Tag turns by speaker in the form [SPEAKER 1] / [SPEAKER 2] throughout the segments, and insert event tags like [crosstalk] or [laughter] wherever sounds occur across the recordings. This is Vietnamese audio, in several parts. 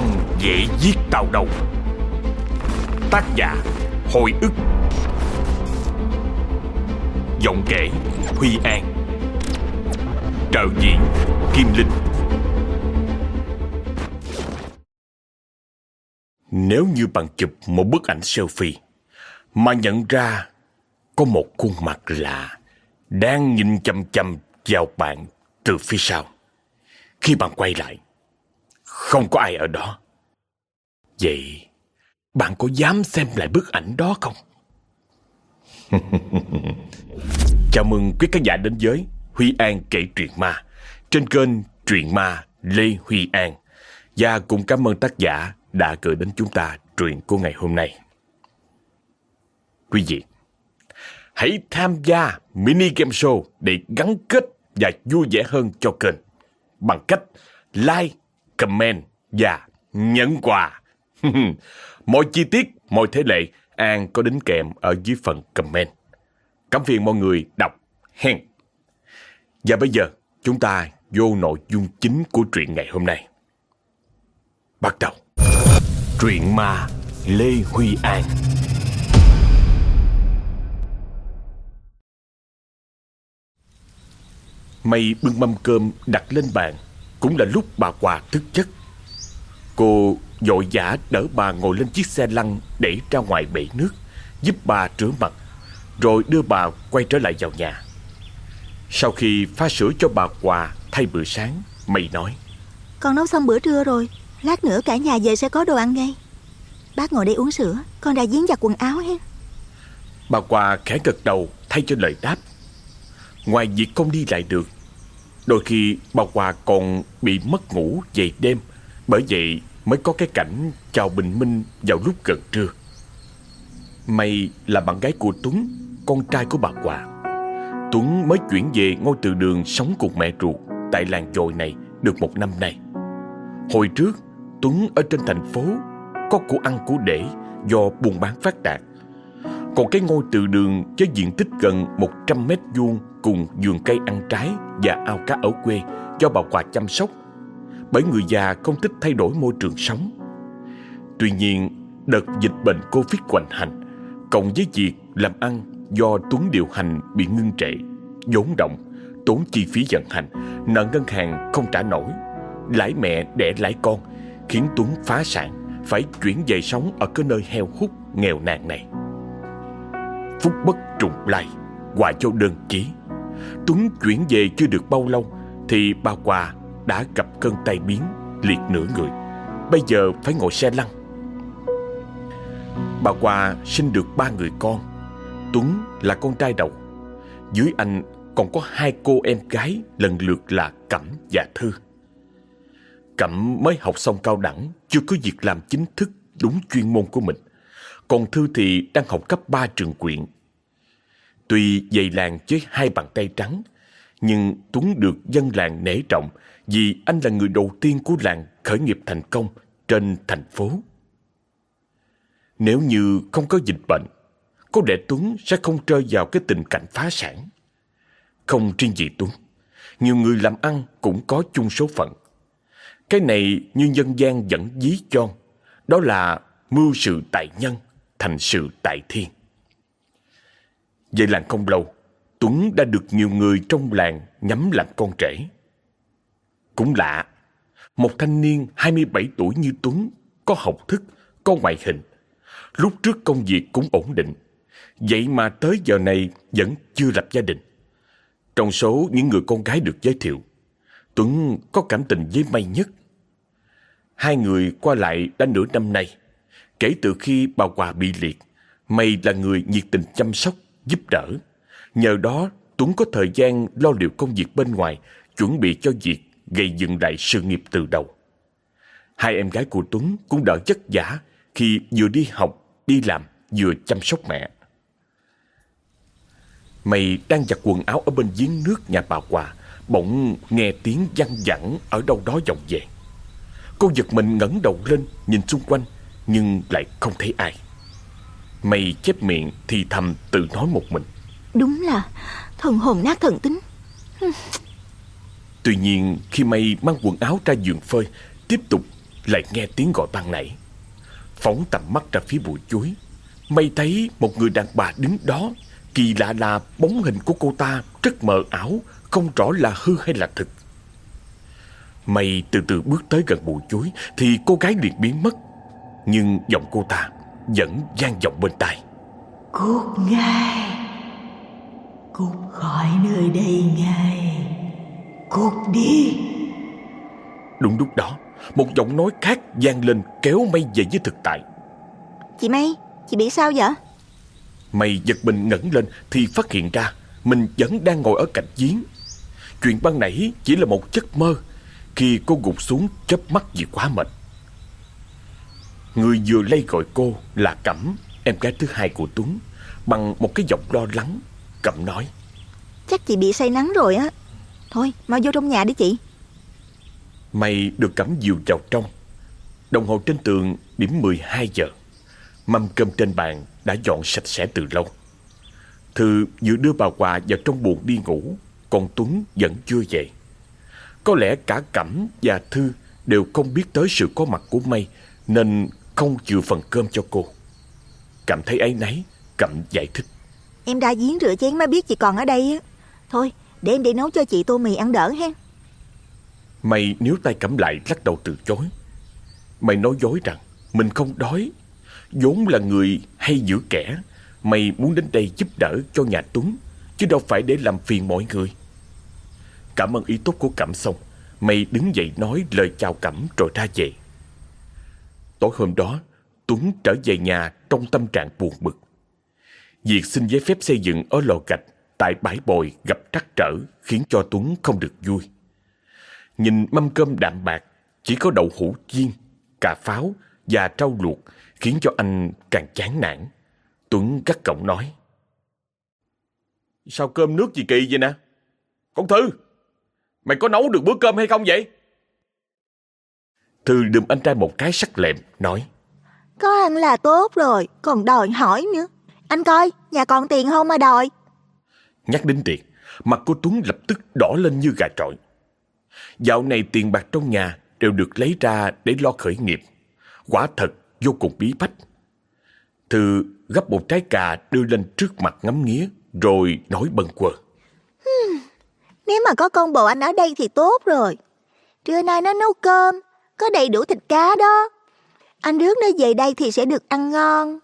[SPEAKER 1] Ông dễ giết tao đâu. Tác giả Hồi ức. Giọng kể Huy An. Trợ diện Kim Linh. Nếu như bạn chụp một bức ảnh selfie Mà nhận ra Có một khuôn mặt lạ Đang nhìn chăm chăm vào bạn từ phía sau, Khi bạn quay lại không có ai ở đó Vậy bạn có dám xem lại bức ảnh đó không? [laughs] Chào mừng quý khán giả đến với Huy An kể truyện ma trên kênh Truyện Ma Lê Huy An và cũng cảm ơn tác giả đã gửi đến chúng ta truyện của ngày hôm nay. Quý vị, hãy tham gia mini game show để gắn kết và vui vẻ hơn cho kênh bằng cách like, comment và nhận quà. [laughs] mọi chi tiết, mọi thế lệ An có đính kèm ở dưới phần comment. Cảm phiền mọi người đọc hen. Và bây giờ chúng ta vô nội dung chính của truyện ngày hôm nay. Bắt đầu. Truyện ma Lê Huy An. Mây bưng mâm cơm đặt lên bàn cũng là lúc bà Hòa thức giấc. Cô vội vã đỡ bà ngồi lên chiếc xe lăn Để ra ngoài bể nước Giúp bà rửa mặt Rồi đưa bà quay trở lại vào nhà. Sau khi pha sữa cho bà Hòa thay bữa sáng Mây nói
[SPEAKER 2] Con nấu xong bữa trưa rồi Lát nữa cả nhà về sẽ có đồ ăn ngay. Bác ngồi đây uống sữa Con ra giếng giặt quần áo hết.
[SPEAKER 1] Bà Hòa khẽ gật đầu thay cho lời đáp. Ngoài việc không đi lại được Đôi khi bà Hòa còn bị mất ngủ về đêm, Bởi vậy mới có cái cảnh chào bình minh vào lúc gần trưa. May là bạn gái của Tuấn, Con trai của bà Hòa Tuấn mới chuyển về ngôi từ đường sống cùng mẹ ruột Tại làng dồi này được một năm nay. Hồi trước, Tuấn ở trên thành phố Có của ăn của để Do buôn bán phát đạt. Còn cái ngôi từ đường với diện tích gần 100 mét vuông Cùng vườn cây ăn trái và ao cá ở quê Do bà Hòa chăm sóc. Bởi người già không thích thay đổi môi trường sống. Tuy nhiên, Đợt dịch bệnh Covid hoành hành Cộng với việc làm ăn do Tuấn điều hành bị ngưng trệ, vốn động, tốn chi phí vận hành, nợ ngân hàng không trả nổi, lãi mẹ đẻ lãi con khiến Tuấn phá sản, phải chuyển về sống ở cái nơi heo hút nghèo nàn này phúc bất trùng lai Quà châu đơn chí Tuấn chuyển về chưa được bao lâu thì bà Quà đã gặp cơn tai biến liệt nửa người. Bây giờ phải ngồi xe lăn. Bà Quà sinh được ba người con. Tuấn là con trai đầu. Dưới anh còn có hai cô em gái lần lượt là Cẩm và Thư. Cẩm mới học xong cao đẳng, chưa có việc làm chính thức đúng chuyên môn của mình. Còn Thư thì đang học cấp 3 trường quyện. Tuy dày làng với hai bàn tay trắng, nhưng Tuấn được dân làng nể trọng vì anh là người đầu tiên của làng khởi nghiệp thành công trên thành phố. Nếu như không có dịch bệnh, có lẽ Tuấn sẽ không rơi vào cái tình cảnh phá sản. Không riêng gì Tuấn, nhiều người làm ăn cũng có chung số phận. Cái này như nhân gian dẫn dí cho, đó là mưu sự tại nhân, thành sự tại thiên. Vậy làng không lâu, Tuấn đã được nhiều người trong làng nhắm làm con rể. Cũng lạ, một thanh niên 27 tuổi như Tuấn có học thức, có ngoại hình. Lúc trước công việc cũng ổn định, vậy mà tới giờ này vẫn chưa lập gia đình. Trong số những người con gái được giới thiệu, Tuấn có cảm tình với May nhất. Hai người qua lại đã nửa năm nay. Kể từ khi bà Hòa bị liệt, mày là người nhiệt tình chăm sóc, giúp đỡ. Nhờ đó, Tuấn có thời gian lo liệu công việc bên ngoài, chuẩn bị cho việc gây dựng lại sự nghiệp từ đầu. Hai em gái của Tuấn cũng đỡ chất giả khi vừa đi học, đi làm, vừa chăm sóc mẹ. Mày đang giặt quần áo ở bên giếng nước nhà bà Hòa Bỗng nghe tiếng văng vẳng ở đâu đó vọng về Cô giật mình ngẩng đầu lên nhìn xung quanh nhưng lại không thấy ai Mày chép miệng thì thầm tự nói một mình
[SPEAKER 2] Đúng là thần hồn nát thần tính
[SPEAKER 1] Tuy nhiên khi mày mang quần áo ra giường phơi Tiếp tục lại nghe tiếng gọi ban nãy. Phóng tầm mắt ra phía bụi chuối, Mây thấy một người đàn bà đứng đó. Kỳ lạ là bóng hình của cô ta rất mờ ảo, không rõ là hư hay là thực. Mây từ từ bước tới gần bụi chuối thì cô gái liền biến mất. Nhưng giọng cô ta vẫn vang vọng bên tai.
[SPEAKER 3] Cút ngay, cút khỏi nơi đây ngay, cút đi.
[SPEAKER 1] Đúng lúc đó, một giọng nói khác vang lên kéo Mây về với thực tại.
[SPEAKER 2] Chị Mây, chị bị sao vậy?
[SPEAKER 1] Mây giật mình ngẩng lên thì phát hiện ra mình vẫn đang ngồi ở cạnh giếng. Chuyện ban nãy chỉ là một giấc mơ khi cô gục xuống chớp mắt vì quá mệt. Người vừa lay gọi cô là Cẩm, em gái thứ hai của Tuấn, bằng một cái giọng lo lắng. Cẩm nói.
[SPEAKER 2] Chắc chị bị say nắng rồi á. Thôi, mau vô trong nhà đi chị.
[SPEAKER 1] Mày được Cẩm dìu vào trong. Đồng hồ trên tường điểm 12 giờ. Mâm cơm trên bàn đã dọn sạch sẽ từ lâu. Thư vừa đưa bà quà vào trong buồng đi ngủ, còn Tuấn vẫn chưa về. Có lẽ cả Cẩm và Thư đều không biết tới sự có mặt của Mây nên không chịu phần cơm cho cô. Cẩm thấy ấy nấy, Cẩm giải thích.
[SPEAKER 2] Em đã giếng rửa chén mới biết chị còn ở đây á. Thôi, để em đi nấu cho chị tô mì ăn đỡ ha.
[SPEAKER 1] Mày níu tay Cẩm lại lắc đầu từ chối. Mày nói dối rằng mình không đói. vốn là người hay giữ kẻ. Mày muốn đến đây giúp đỡ cho nhà Tuấn, chứ đâu phải để làm phiền mọi người. Cảm ơn ý tốt của Cẩm xong, mày đứng dậy nói lời chào Cẩm rồi ra về. Tối hôm đó, Tuấn trở về nhà trong tâm trạng buồn bực. Việc xin giấy phép xây dựng ở lò gạch tại bãi bồi gặp trắc trở khiến cho Tuấn không được vui. Nhìn mâm cơm đạm bạc, chỉ có đậu hũ chiên, cà pháo và rau luộc khiến cho anh càng chán nản. Tuấn gắt cổng nói. Sao cơm nước gì kỳ vậy nè? Con Thư, mày có nấu được bữa cơm hay không vậy? Thư đùm anh trai một cái sắc lẹm, nói.
[SPEAKER 2] Có ăn là tốt rồi, còn đòi hỏi nữa. Anh coi, nhà còn tiền không mà đòi.
[SPEAKER 1] Nhắc đến tiền, mặt của Tuấn lập tức đỏ lên như gà trọi. Dạo này tiền bạc trong nhà đều được lấy ra để lo khởi nghiệp. Quả thật vô cùng bí bách. Thư gấp một trái cà đưa lên trước mặt ngắm nghía, rồi nói bần quờ.
[SPEAKER 2] Nếu mà có con bồ anh ở đây thì tốt rồi. Trưa nay nó nấu cơm, có đầy đủ thịt cá đó. Anh rước nó về đây thì sẽ được ăn ngon.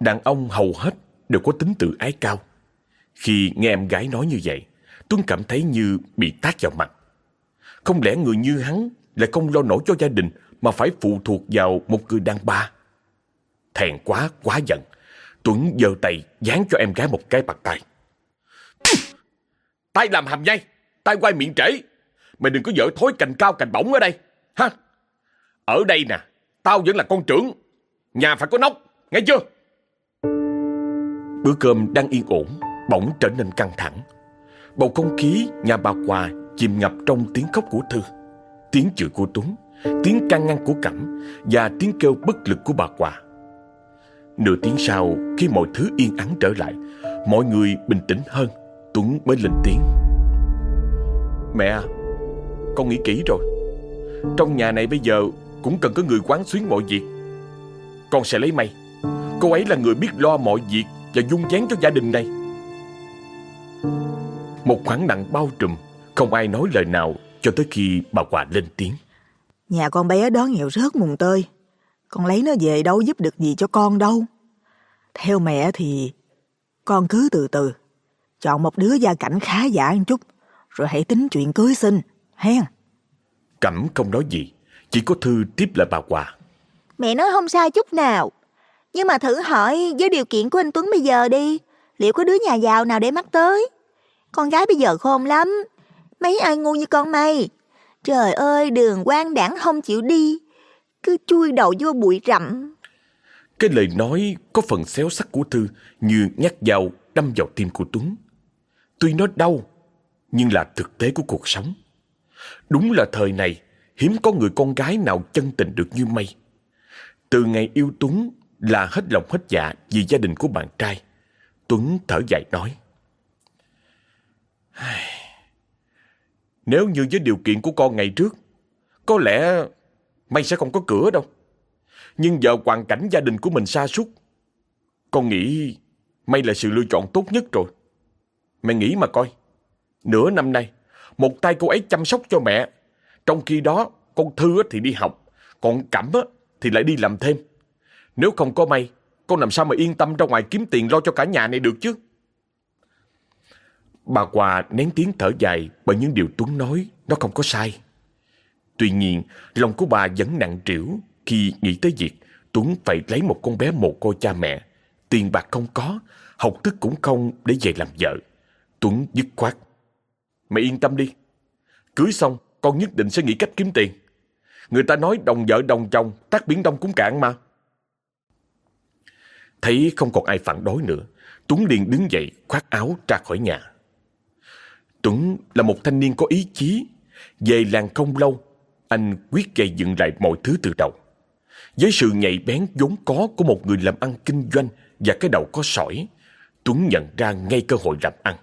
[SPEAKER 1] Đàn ông hầu hết đều có tính tự ái cao. Khi nghe em gái nói như vậy, Tuấn cảm thấy như bị tát vào mặt. Không lẽ người như hắn lại không lo nổi cho gia đình mà phải phụ thuộc vào một người đàn bà? Thèn quá, quá giận. Tuấn giơ tay dán cho em gái một cái bạc tay. tay làm hàm nhai, tay quay miệng trễ. Mày đừng có dở thối cành cao cành bổng ở đây, ha? Ở đây nè, tao vẫn là con trưởng. Nhà phải có nóc, nghe chưa? Bữa cơm đang yên ổn, bỗng trở nên căng thẳng. Bầu không khí nhà bà Hòa chìm ngập trong tiếng khóc của Thư, tiếng chửi của Tuấn, tiếng can ngăn của Cẩm và tiếng kêu bất lực của bà Hòa. Nửa tiếng sau, khi mọi thứ yên ắng trở lại, mọi người bình tĩnh hơn, Tuấn mới lên tiếng. Mẹ à, con nghĩ kỹ rồi. Trong nhà này bây giờ cũng cần có người quán xuyến mọi việc. Con sẽ lấy may. Cô ấy là người biết lo mọi việc và dung chén cho gia đình này. Một khoảng nặng bao trùm, không ai nói lời nào cho tới khi bà Hòa lên tiếng.
[SPEAKER 3] Nhà con bé đó nghèo rớt mùng tơi. Con lấy nó về đâu giúp được gì cho con đâu. Theo mẹ thì con cứ từ từ. Chọn một đứa gia cảnh khá giả một chút. Rồi hãy tính chuyện cưới sinh, Hen.
[SPEAKER 1] Cẩm không nói gì, chỉ có Thư tiếp lời bà Hòa.
[SPEAKER 2] Mẹ nói không sai chút nào. Nhưng mà thử hỏi với điều kiện của anh Tuấn bây giờ đi, liệu có đứa nhà giàu nào để mắt tới? Con gái bây giờ khôn lắm, mấy ai ngu như con mày. Trời ơi, đường quan đảng không chịu đi, cứ chui đầu vô bụi rậm.
[SPEAKER 1] Cái lời nói có phần xéo sắc của Thư như nhát dao đâm vào tim của Tuấn. Tuy nó đau, nhưng là thực tế của cuộc sống. Đúng là thời này, hiếm có người con gái nào chân tình được như mây. Từ ngày yêu Tuấn là hết lòng hết dạ vì gia đình của bạn trai. Tuấn thở dài nói. Nếu như với điều kiện của con ngày trước, có lẽ mây sẽ không có cửa đâu. Nhưng giờ hoàn cảnh gia đình của mình xa suốt. Con nghĩ mây là sự lựa chọn tốt nhất rồi. Mày nghĩ mà coi. Nửa năm nay, một tay cô ấy chăm sóc cho mẹ. Trong khi đó, con Thư thì đi học, còn Cẩm thì lại đi làm thêm. Nếu không có May, con làm sao mà yên tâm ra ngoài kiếm tiền lo cho cả nhà này được chứ? Bà Hòa nén tiếng thở dài bởi những điều Tuấn nói nó không có sai. Tuy nhiên, lòng của bà vẫn nặng trĩu khi nghĩ tới việc Tuấn phải lấy một con bé mồ côi cha mẹ. Tiền bạc không có, học thức cũng không để về làm vợ. Tuấn dứt khoát mày yên tâm đi. Cưới xong, con nhất định sẽ nghĩ cách kiếm tiền. Người ta nói đồng vợ đồng chồng, tác biển đông cũng cạn mà. Thấy không còn ai phản đối nữa, Tuấn liền đứng dậy khoác áo ra khỏi nhà. Tuấn là một thanh niên có ý chí. Về làng không lâu, anh quyết gây dựng lại mọi thứ từ đầu. Với sự nhạy bén vốn có của một người làm ăn kinh doanh và cái đầu có sỏi, Tuấn nhận ra ngay cơ hội làm ăn.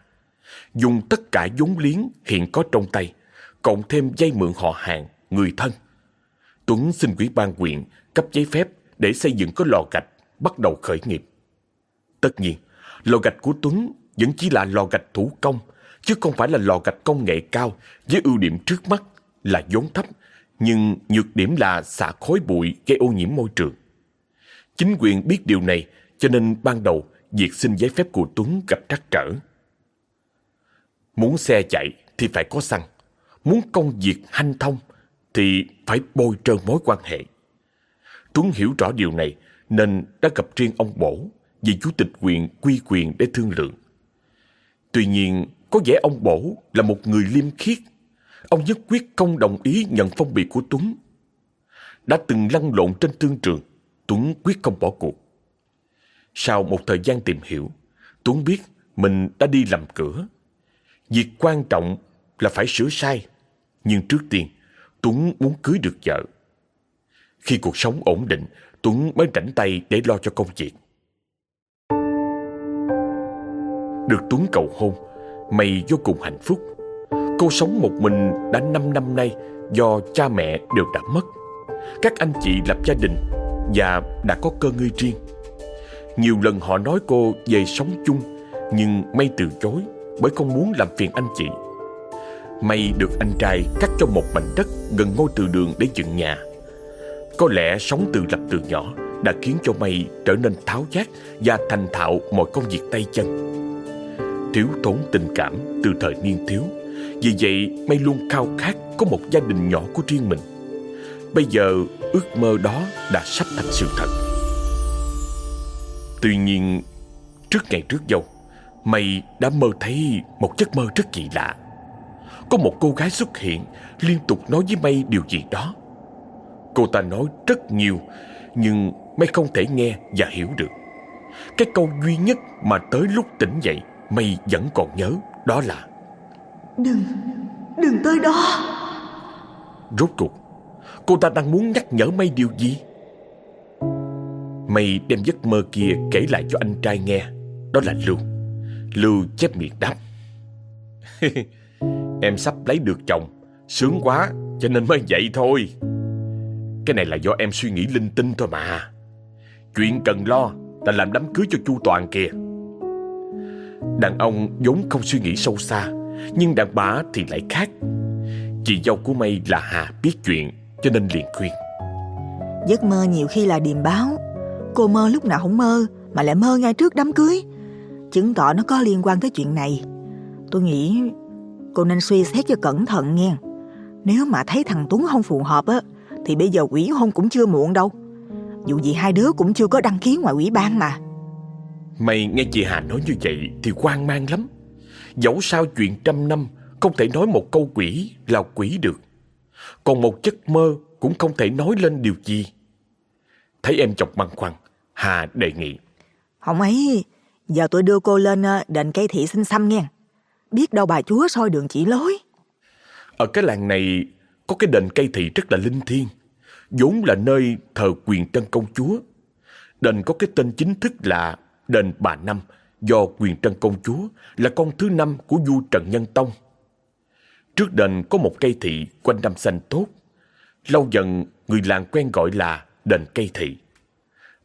[SPEAKER 1] Dùng tất cả vốn liếng hiện có trong tay, cộng thêm dây mượn họ hàng, người thân. Tuấn xin quỹ ban huyện cấp giấy phép để xây dựng cái lò gạch, bắt đầu khởi nghiệp. Tất nhiên, lò gạch của Tuấn vẫn chỉ là lò gạch thủ công, chứ không phải là lò gạch công nghệ cao với ưu điểm trước mắt là vốn thấp, nhưng nhược điểm là xả khói bụi gây ô nhiễm môi trường. Chính quyền biết điều này cho nên ban đầu việc xin giấy phép của Tuấn gặp trắc trở. Muốn xe chạy thì phải có xăng, muốn công việc hanh thông thì phải bôi trơn mối quan hệ. Tuấn hiểu rõ điều này nên đã gặp riêng ông Bổ vì chủ tịch quyền quy quyền để thương lượng. Tuy nhiên, có vẻ ông Bổ là một người liêm khiết. Ông nhất quyết không đồng ý nhận phong bì của Tuấn. Đã từng lăn lộn trên thương trường, Tuấn quyết không bỏ cuộc. Sau một thời gian tìm hiểu, Tuấn biết mình đã đi làm cửa. Việc quan trọng là phải sửa sai. Nhưng trước tiên, Tuấn muốn cưới được vợ. Khi cuộc sống ổn định, Tuấn mới rảnh tay để lo cho công việc. Được Tuấn cầu hôn, Mày vô cùng hạnh phúc. Cô sống một mình đã 5 năm nay do cha mẹ đều đã mất. Các anh chị lập gia đình và đã có cơ ngơi riêng. Nhiều lần họ nói cô về sống chung nhưng May từ chối bởi không muốn làm phiền anh chị. May được anh trai cắt cho một mảnh đất gần ngôi từ đường để dựng nhà. Có lẽ sống tự lập từ nhỏ đã khiến cho May trở nên tháo giác và thành thạo mọi công việc tay chân thiếu thốn tình cảm từ thời niên thiếu. Vì vậy, May luôn khao khát có một gia đình nhỏ của riêng mình. Bây giờ, ước mơ đó đã sắp thành sự thật. Tuy nhiên, trước ngày trước dâu, May đã mơ thấy một giấc mơ rất kỳ lạ. Có một cô gái xuất hiện, liên tục nói với May điều gì đó. Cô ta nói rất nhiều, nhưng May không thể nghe và hiểu được. Cái câu duy nhất mà tới lúc tỉnh dậy Mày vẫn còn nhớ Đó là
[SPEAKER 3] Đừng Đừng tới đó
[SPEAKER 1] Rốt cuộc Cô ta đang muốn nhắc nhở mày điều gì Mày đem giấc mơ kia kể lại cho anh trai nghe Đó là Lưu Lưu chép miệng đáp. [laughs] Em sắp lấy được chồng. Sướng quá, cho nên mới vậy thôi. Cái này là do em suy nghĩ linh tinh thôi mà. Chuyện cần lo là làm đám cưới cho chu Toàn kìa. Đàn ông vốn không suy nghĩ sâu xa, Nhưng đàn bà thì lại khác. Chị dâu của Mây là Hà biết chuyện, Cho nên liền khuyên.
[SPEAKER 3] Giấc mơ nhiều khi là điềm báo. Cô mơ lúc nào không mơ, Mà lại mơ ngay trước đám cưới. Chứng tỏ nó có liên quan tới chuyện này Tôi nghĩ cô nên suy xét cho cẩn thận nghe Nếu mà thấy thằng Tuấn không phù hợp á Thì bây giờ quỷ hôn cũng chưa muộn đâu Dù gì hai đứa cũng chưa có đăng ký ngoài ủy ban mà
[SPEAKER 1] Mày nghe chị Hà nói như vậy thì hoang mang lắm. Dẫu sao chuyện trăm năm không thể nói một câu quỷ là quỷ được. Còn một giấc mơ cũng không thể nói lên điều gì. Thấy em chọc băn khoăn, Hà đề nghị.
[SPEAKER 3] Không ấy, giờ tôi đưa cô lên ờ, đền cây thị xin xăm nghe. Biết đâu bà chúa soi đường chỉ lối.
[SPEAKER 1] Ở cái làng này có cái đền cây thị rất là linh thiêng. vốn là nơi thờ quyền trân công chúa. Đền có cái tên chính thức là đền Bà Năm do quyền trân công chúa là con thứ năm của vua Trần Nhân Tông. Trước đền có một cây thị quanh năm xanh tốt. Lâu dần người làng quen gọi là đền cây thị.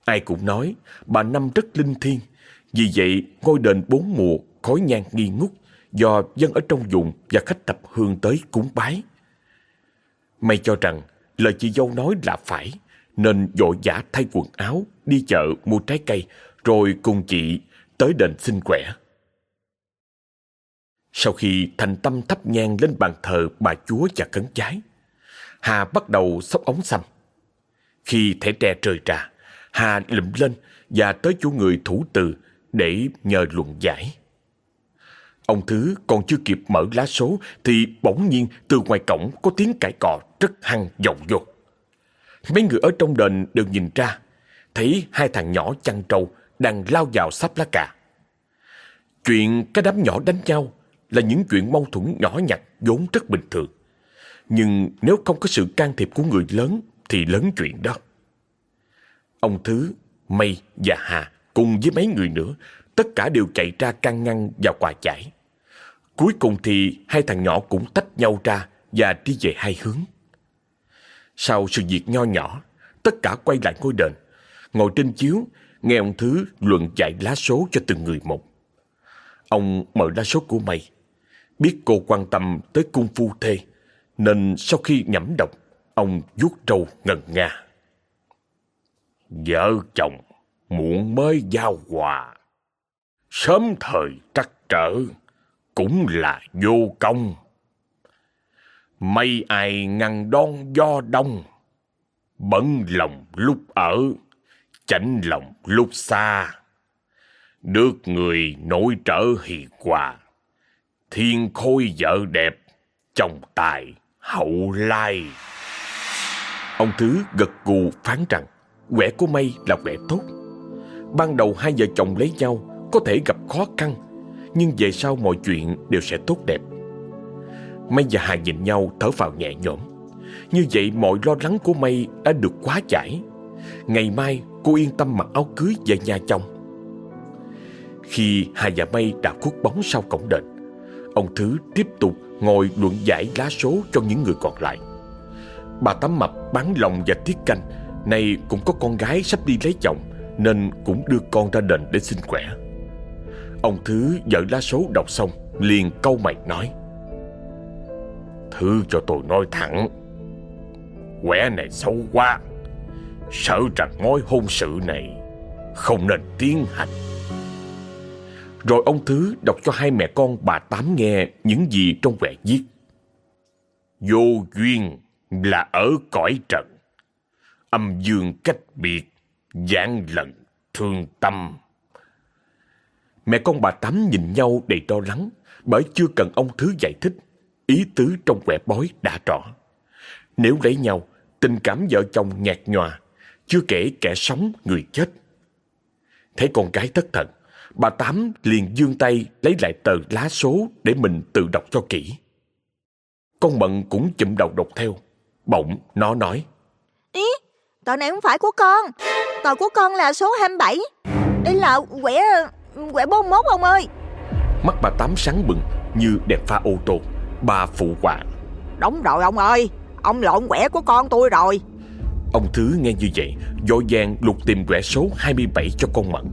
[SPEAKER 1] Ai cũng nói bà Năm rất linh thiêng, vì vậy ngôi đền bốn mùa khói nhang nghi ngút do dân ở trong vùng và khách thập hương tới cúng bái. May cho rằng lời chị dâu nói là phải, nên vội vã thay quần áo, đi chợ mua trái cây, rồi cùng chị tới đền xin quẻ. Sau khi thành tâm thắp nhang lên bàn thờ bà chúa và cấn trái, Hà bắt đầu sóc ống xăm. Khi thẻ tre trời trà, Hà lụm lên và tới chỗ người thủ từ để nhờ luận giải. Ông Thứ còn chưa kịp mở lá số thì bỗng nhiên từ ngoài cổng có tiếng cãi cọ rất hăng vọng vô. Mấy người ở trong đền đều nhìn ra, thấy hai thằng nhỏ chăn trâu đang lao vào sắp lá cà. Chuyện cái đám nhỏ đánh nhau là những chuyện mâu thuẫn nhỏ nhặt vốn rất bình thường. Nhưng nếu không có sự can thiệp của người lớn thì lớn chuyện đó. Ông Thứ, Mây và Hà cùng với mấy người nữa tất cả đều chạy ra can ngăn và quà chải. Cuối cùng thì hai thằng nhỏ cũng tách nhau ra và đi về hai hướng. Sau sự việc nho nhỏ, tất cả quay lại ngôi đền, ngồi trên chiếu, nghe ông Thứ luận giải lá số cho từng người một. Ông mở lá số của mày, biết cô quan tâm tới cung phu thê, nên sau khi nhẩm đọc, ông vuốt trâu ngần nga. Vợ chồng muộn mới giao hòa, sớm thời trắc trở cũng là vô công. Mây ai ngăn đón do đông, bận lòng lúc ở, chảnh lòng lúc xa. Được người nổi trở hì hòa, thiên khôi vợ đẹp, chồng tài hậu lai. Ông Thứ gật gù phán rằng quẻ của mây là quẻ tốt. Ban đầu hai vợ chồng lấy nhau có thể gặp khó khăn, nhưng về sau mọi chuyện đều sẽ tốt đẹp. Mây và Hà nhìn nhau thở vào nhẹ nhõm. Như vậy mọi lo lắng của Mây đã được quá giải. Ngày mai cô yên tâm mặc áo cưới về nhà chồng. Khi Hà và Mây đã khuất bóng sau cổng đền, ông Thứ tiếp tục ngồi luận giải lá số cho những người còn lại. Bà Tám Mập bán lòng và tiết canh, nay cũng có con gái sắp đi lấy chồng, nên cũng đưa con ra đền để xin khỏe. Ông Thứ dở lá số đọc xong, liền câu mày nói. Thứ cho tôi nói thẳng, quẻ này xấu quá, sợ rằng mối hôn sự này không nên tiến hành. Rồi ông Thứ đọc cho hai mẹ con bà Tám nghe những gì trong quẻ viết. Vô duyên là ở cõi trần, âm dương cách biệt, giảng lần thương tâm. Mẹ con bà Tám nhìn nhau đầy lo lắng bởi chưa cần ông Thứ giải thích. Ý tứ trong quẻ bói đã rõ. Nếu lấy nhau, tình cảm vợ chồng nhạt nhòa, chưa kể kẻ sống người chết. Thấy con gái thất thần, bà Tám liền dương tay lấy lại tờ lá số để mình tự đọc cho kỹ. Con Mận cũng chụm đầu đọc theo. Bỗng nó nói.
[SPEAKER 2] Ý, tờ này không phải của con. Tờ của con là số 27. Đây là quẻ quẻ 41 ông ơi.
[SPEAKER 1] Mắt bà Tám sáng bừng như đèn pha ô tô. Bà phụ họa.
[SPEAKER 3] Đúng rồi ông ơi, ông lộn quẻ của con tôi rồi.
[SPEAKER 1] Ông Thứ nghe như vậy, vội vàng lục tìm quẻ số 27 cho con Mận.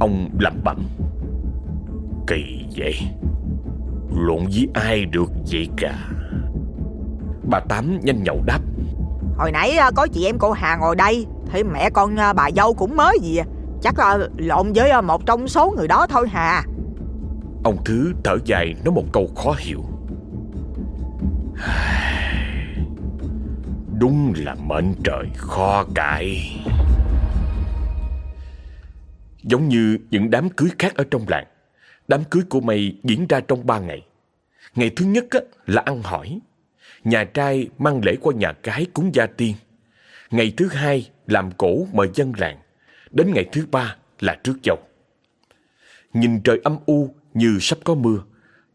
[SPEAKER 1] Ông lẩm bẩm. Kỳ vậy, luận với ai được vậy cả. Bà Tám nhanh nhậu đáp.
[SPEAKER 3] Hồi nãy à, có chị em cô Hà ngồi đây, thì mẹ con à, bà dâu cũng mới gì. À. Chắc là lộn với à, một trong số người đó thôi Hà.
[SPEAKER 1] Ông Thứ thở dài nói một câu khó hiểu. [sighs] Đúng là mệnh trời khó cãi. Giống như những đám cưới khác ở trong làng, đám cưới của mày diễn ra trong ba ngày. Ngày thứ nhất á, là ăn hỏi. Nhà trai mang lễ qua nhà gái cúng gia tiên. Ngày thứ hai làm cổ mời dân làng. Đến ngày thứ ba là trước dâu. Nhìn trời âm u như sắp có mưa,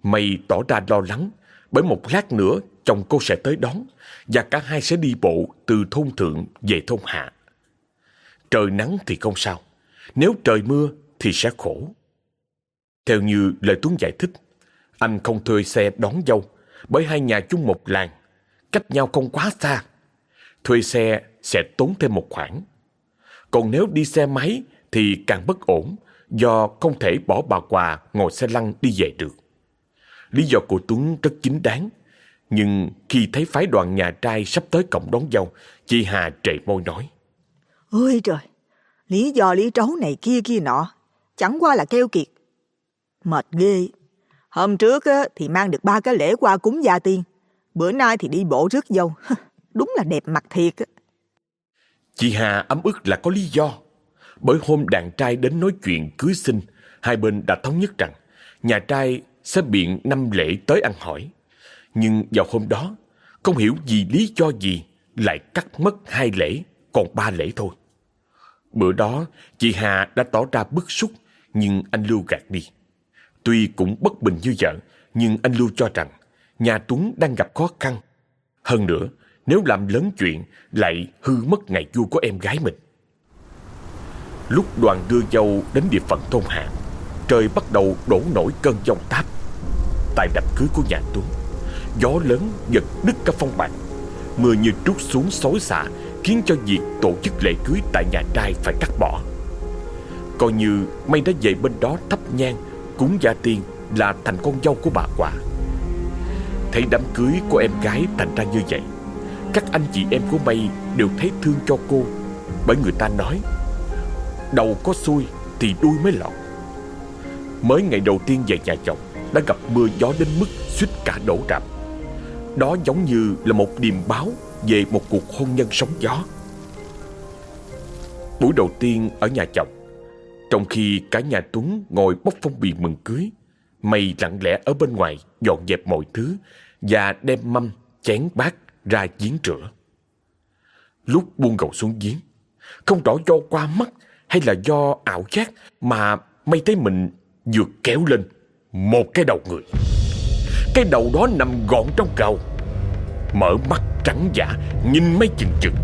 [SPEAKER 1] mày tỏ ra lo lắng bởi một lát nữa chồng cô sẽ tới đón và cả hai sẽ đi bộ từ thôn thượng về thôn hạ. Trời nắng thì không sao, nếu trời mưa thì sẽ khổ. Theo như lời Tuấn giải thích, anh không thuê xe đón dâu bởi hai nhà chung một làng, cách nhau không quá xa. Thuê xe sẽ tốn thêm một khoản. Còn nếu đi xe máy thì càng bất ổn do không thể bỏ bà quà ngồi xe lăn đi về được. Lý do của Tuấn rất chính đáng. Nhưng khi thấy phái đoàn nhà trai sắp tới cổng đón dâu, chị Hà trệ môi nói.
[SPEAKER 3] Ôi trời, lý do lý trấu này kia kia nọ, chẳng qua là keo kiệt. Mệt ghê. Hôm trước thì mang được ba cái lễ qua cúng gia tiên. Bữa nay thì đi bộ rước dâu. [laughs] Đúng là đẹp mặt thiệt.
[SPEAKER 1] Chị Hà ấm ức là có lý do. Bởi hôm đàn trai đến nói chuyện cưới xin, hai bên đã thống nhất rằng nhà trai sẽ biện năm lễ tới ăn hỏi. Nhưng vào hôm đó, không hiểu vì lý do gì lại cắt mất hai lễ, còn ba lễ thôi. Bữa đó, chị Hà đã tỏ ra bức xúc, nhưng anh Lưu gạt đi. Tuy cũng bất bình như vợ, nhưng anh Lưu cho rằng nhà Tuấn đang gặp khó khăn. Hơn nữa, nếu làm lớn chuyện lại hư mất ngày vui của em gái mình. Lúc đoàn đưa dâu đến địa phận thôn hạ, trời bắt đầu đổ nổi cơn giông táp. Tại đám cưới của nhà Tuấn, gió lớn giật đứt cả phong bạc. Mưa như trút xuống xối xả khiến cho việc tổ chức lễ cưới tại nhà trai phải cắt bỏ. Coi như may đã về bên đó thắp nhang, cúng gia tiên là thành con dâu của bà quả. Thấy đám cưới của em gái thành ra như vậy, các anh chị em của mây đều thấy thương cho cô bởi người ta nói đầu có xuôi thì đuôi mới lọt. Mới ngày đầu tiên về nhà chồng đã gặp mưa gió đến mức suýt cả đổ rạp. Đó giống như là một điềm báo về một cuộc hôn nhân sóng gió. Buổi đầu tiên ở nhà chồng, trong khi cả nhà Tuấn ngồi bốc phong bì mừng cưới, Mây lặng lẽ ở bên ngoài dọn dẹp mọi thứ và đem mâm, chén bát ra giếng rửa. Lúc buông gầu xuống giếng, không rõ do qua mắt hay là do ảo giác mà Mây thấy mình vừa kéo lên một cái đầu người. Cái đầu đó nằm gọn trong cầu. Mở mắt trắng giả, nhìn mấy chừng chừng.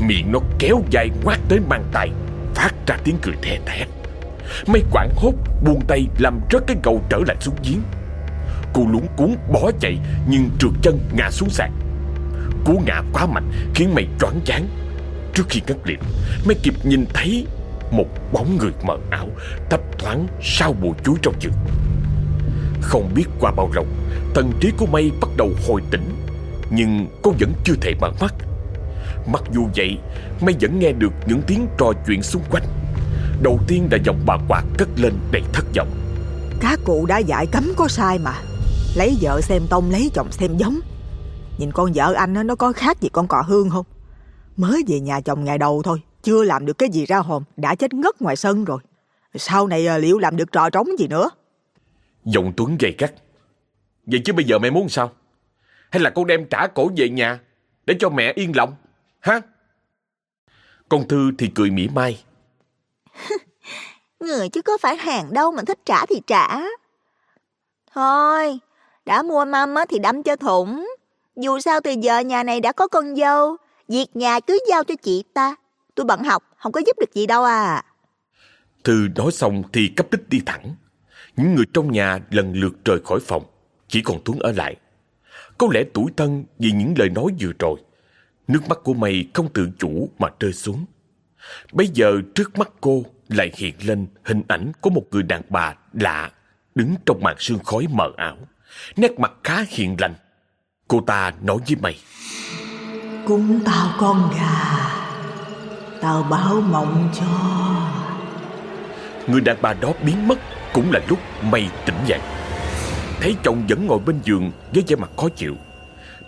[SPEAKER 1] Miệng nó kéo dài quát tới mang tay, phát ra tiếng cười thè thét. Mây quảng hốt buông tay làm rớt cái cầu trở lại xuống giếng. Cô lúng cuốn bỏ chạy nhưng trượt chân ngã xuống sàn. Cú ngã quá mạnh khiến mày choáng váng. Trước khi ngất liệm, mày kịp nhìn thấy một bóng người mờ ảo thấp thoáng sau bụi chuối trong rừng Không biết qua bao lâu, thần trí của mây bắt đầu hồi tỉnh, nhưng cô vẫn chưa thể mở mắt. Mặc dù vậy, mây vẫn nghe được những tiếng trò chuyện xung quanh. Đầu tiên là giọng bà quạt cất lên đầy thất vọng.
[SPEAKER 3] Các cụ đã dạy cấm có sai mà. Lấy vợ xem tông, lấy chồng xem giống. Nhìn con vợ anh nó có khác gì con cò hương không? Mới về nhà chồng ngày đầu thôi, chưa làm được cái gì ra hồn, đã chết ngất ngoài sân rồi. Sau này à, liệu làm được trò trống gì nữa?
[SPEAKER 1] Giọng Tuấn gay gắt. Vậy chứ bây giờ mẹ muốn sao? Hay là con đem trả cổ về nhà để cho mẹ yên lòng? Ha? Con Thư thì cười mỉa mai. [laughs]
[SPEAKER 2] Người chứ có phải hàng đâu mà thích trả thì trả. Thôi, đã mua mâm á thì đâm cho thủng. Dù sao từ giờ nhà này đã có con dâu, việc nhà cứ giao cho chị ta. Tôi bận học, không có giúp được gì đâu à.
[SPEAKER 1] Thư nói xong thì cấp tích đi thẳng. Những người trong nhà lần lượt rời khỏi phòng, chỉ còn Tuấn ở lại. Có lẽ tủi thân vì những lời nói vừa rồi. Nước mắt của mày không tự chủ mà rơi xuống. Bây giờ trước mắt cô lại hiện lên hình ảnh của một người đàn bà lạ đứng trong màn sương khói mờ ảo. Nét mặt khá hiền lành. Cô ta nói với mày.
[SPEAKER 3] Cúng tao con gà, tao báo mộng cho.
[SPEAKER 1] Người đàn bà đó biến mất cũng là lúc mày tỉnh dậy. Thấy chồng vẫn ngồi bên giường với vẻ mặt khó chịu.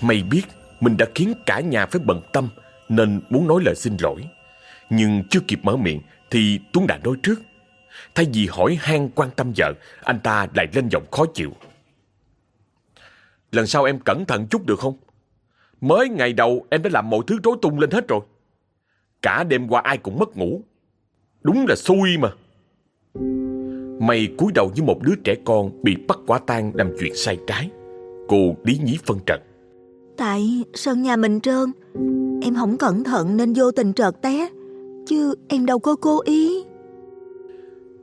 [SPEAKER 1] Mày biết mình đã khiến cả nhà phải bận tâm nên muốn nói lời xin lỗi. Nhưng chưa kịp mở miệng thì Tuấn đã nói trước. Thay vì hỏi han quan tâm vợ, anh ta lại lên giọng khó chịu. Lần sau em cẩn thận chút được không? Mới ngày đầu em đã làm mọi thứ rối tung lên hết rồi. Cả đêm qua ai cũng mất ngủ. Đúng là xui mà. Mày cúi đầu như một đứa trẻ con bị bắt quả tang làm chuyện sai trái. Cô lý nhí phân trần.
[SPEAKER 2] Tại sân nhà mình trơn, em không cẩn thận nên vô tình trợt té. Chứ em đâu có cố ý.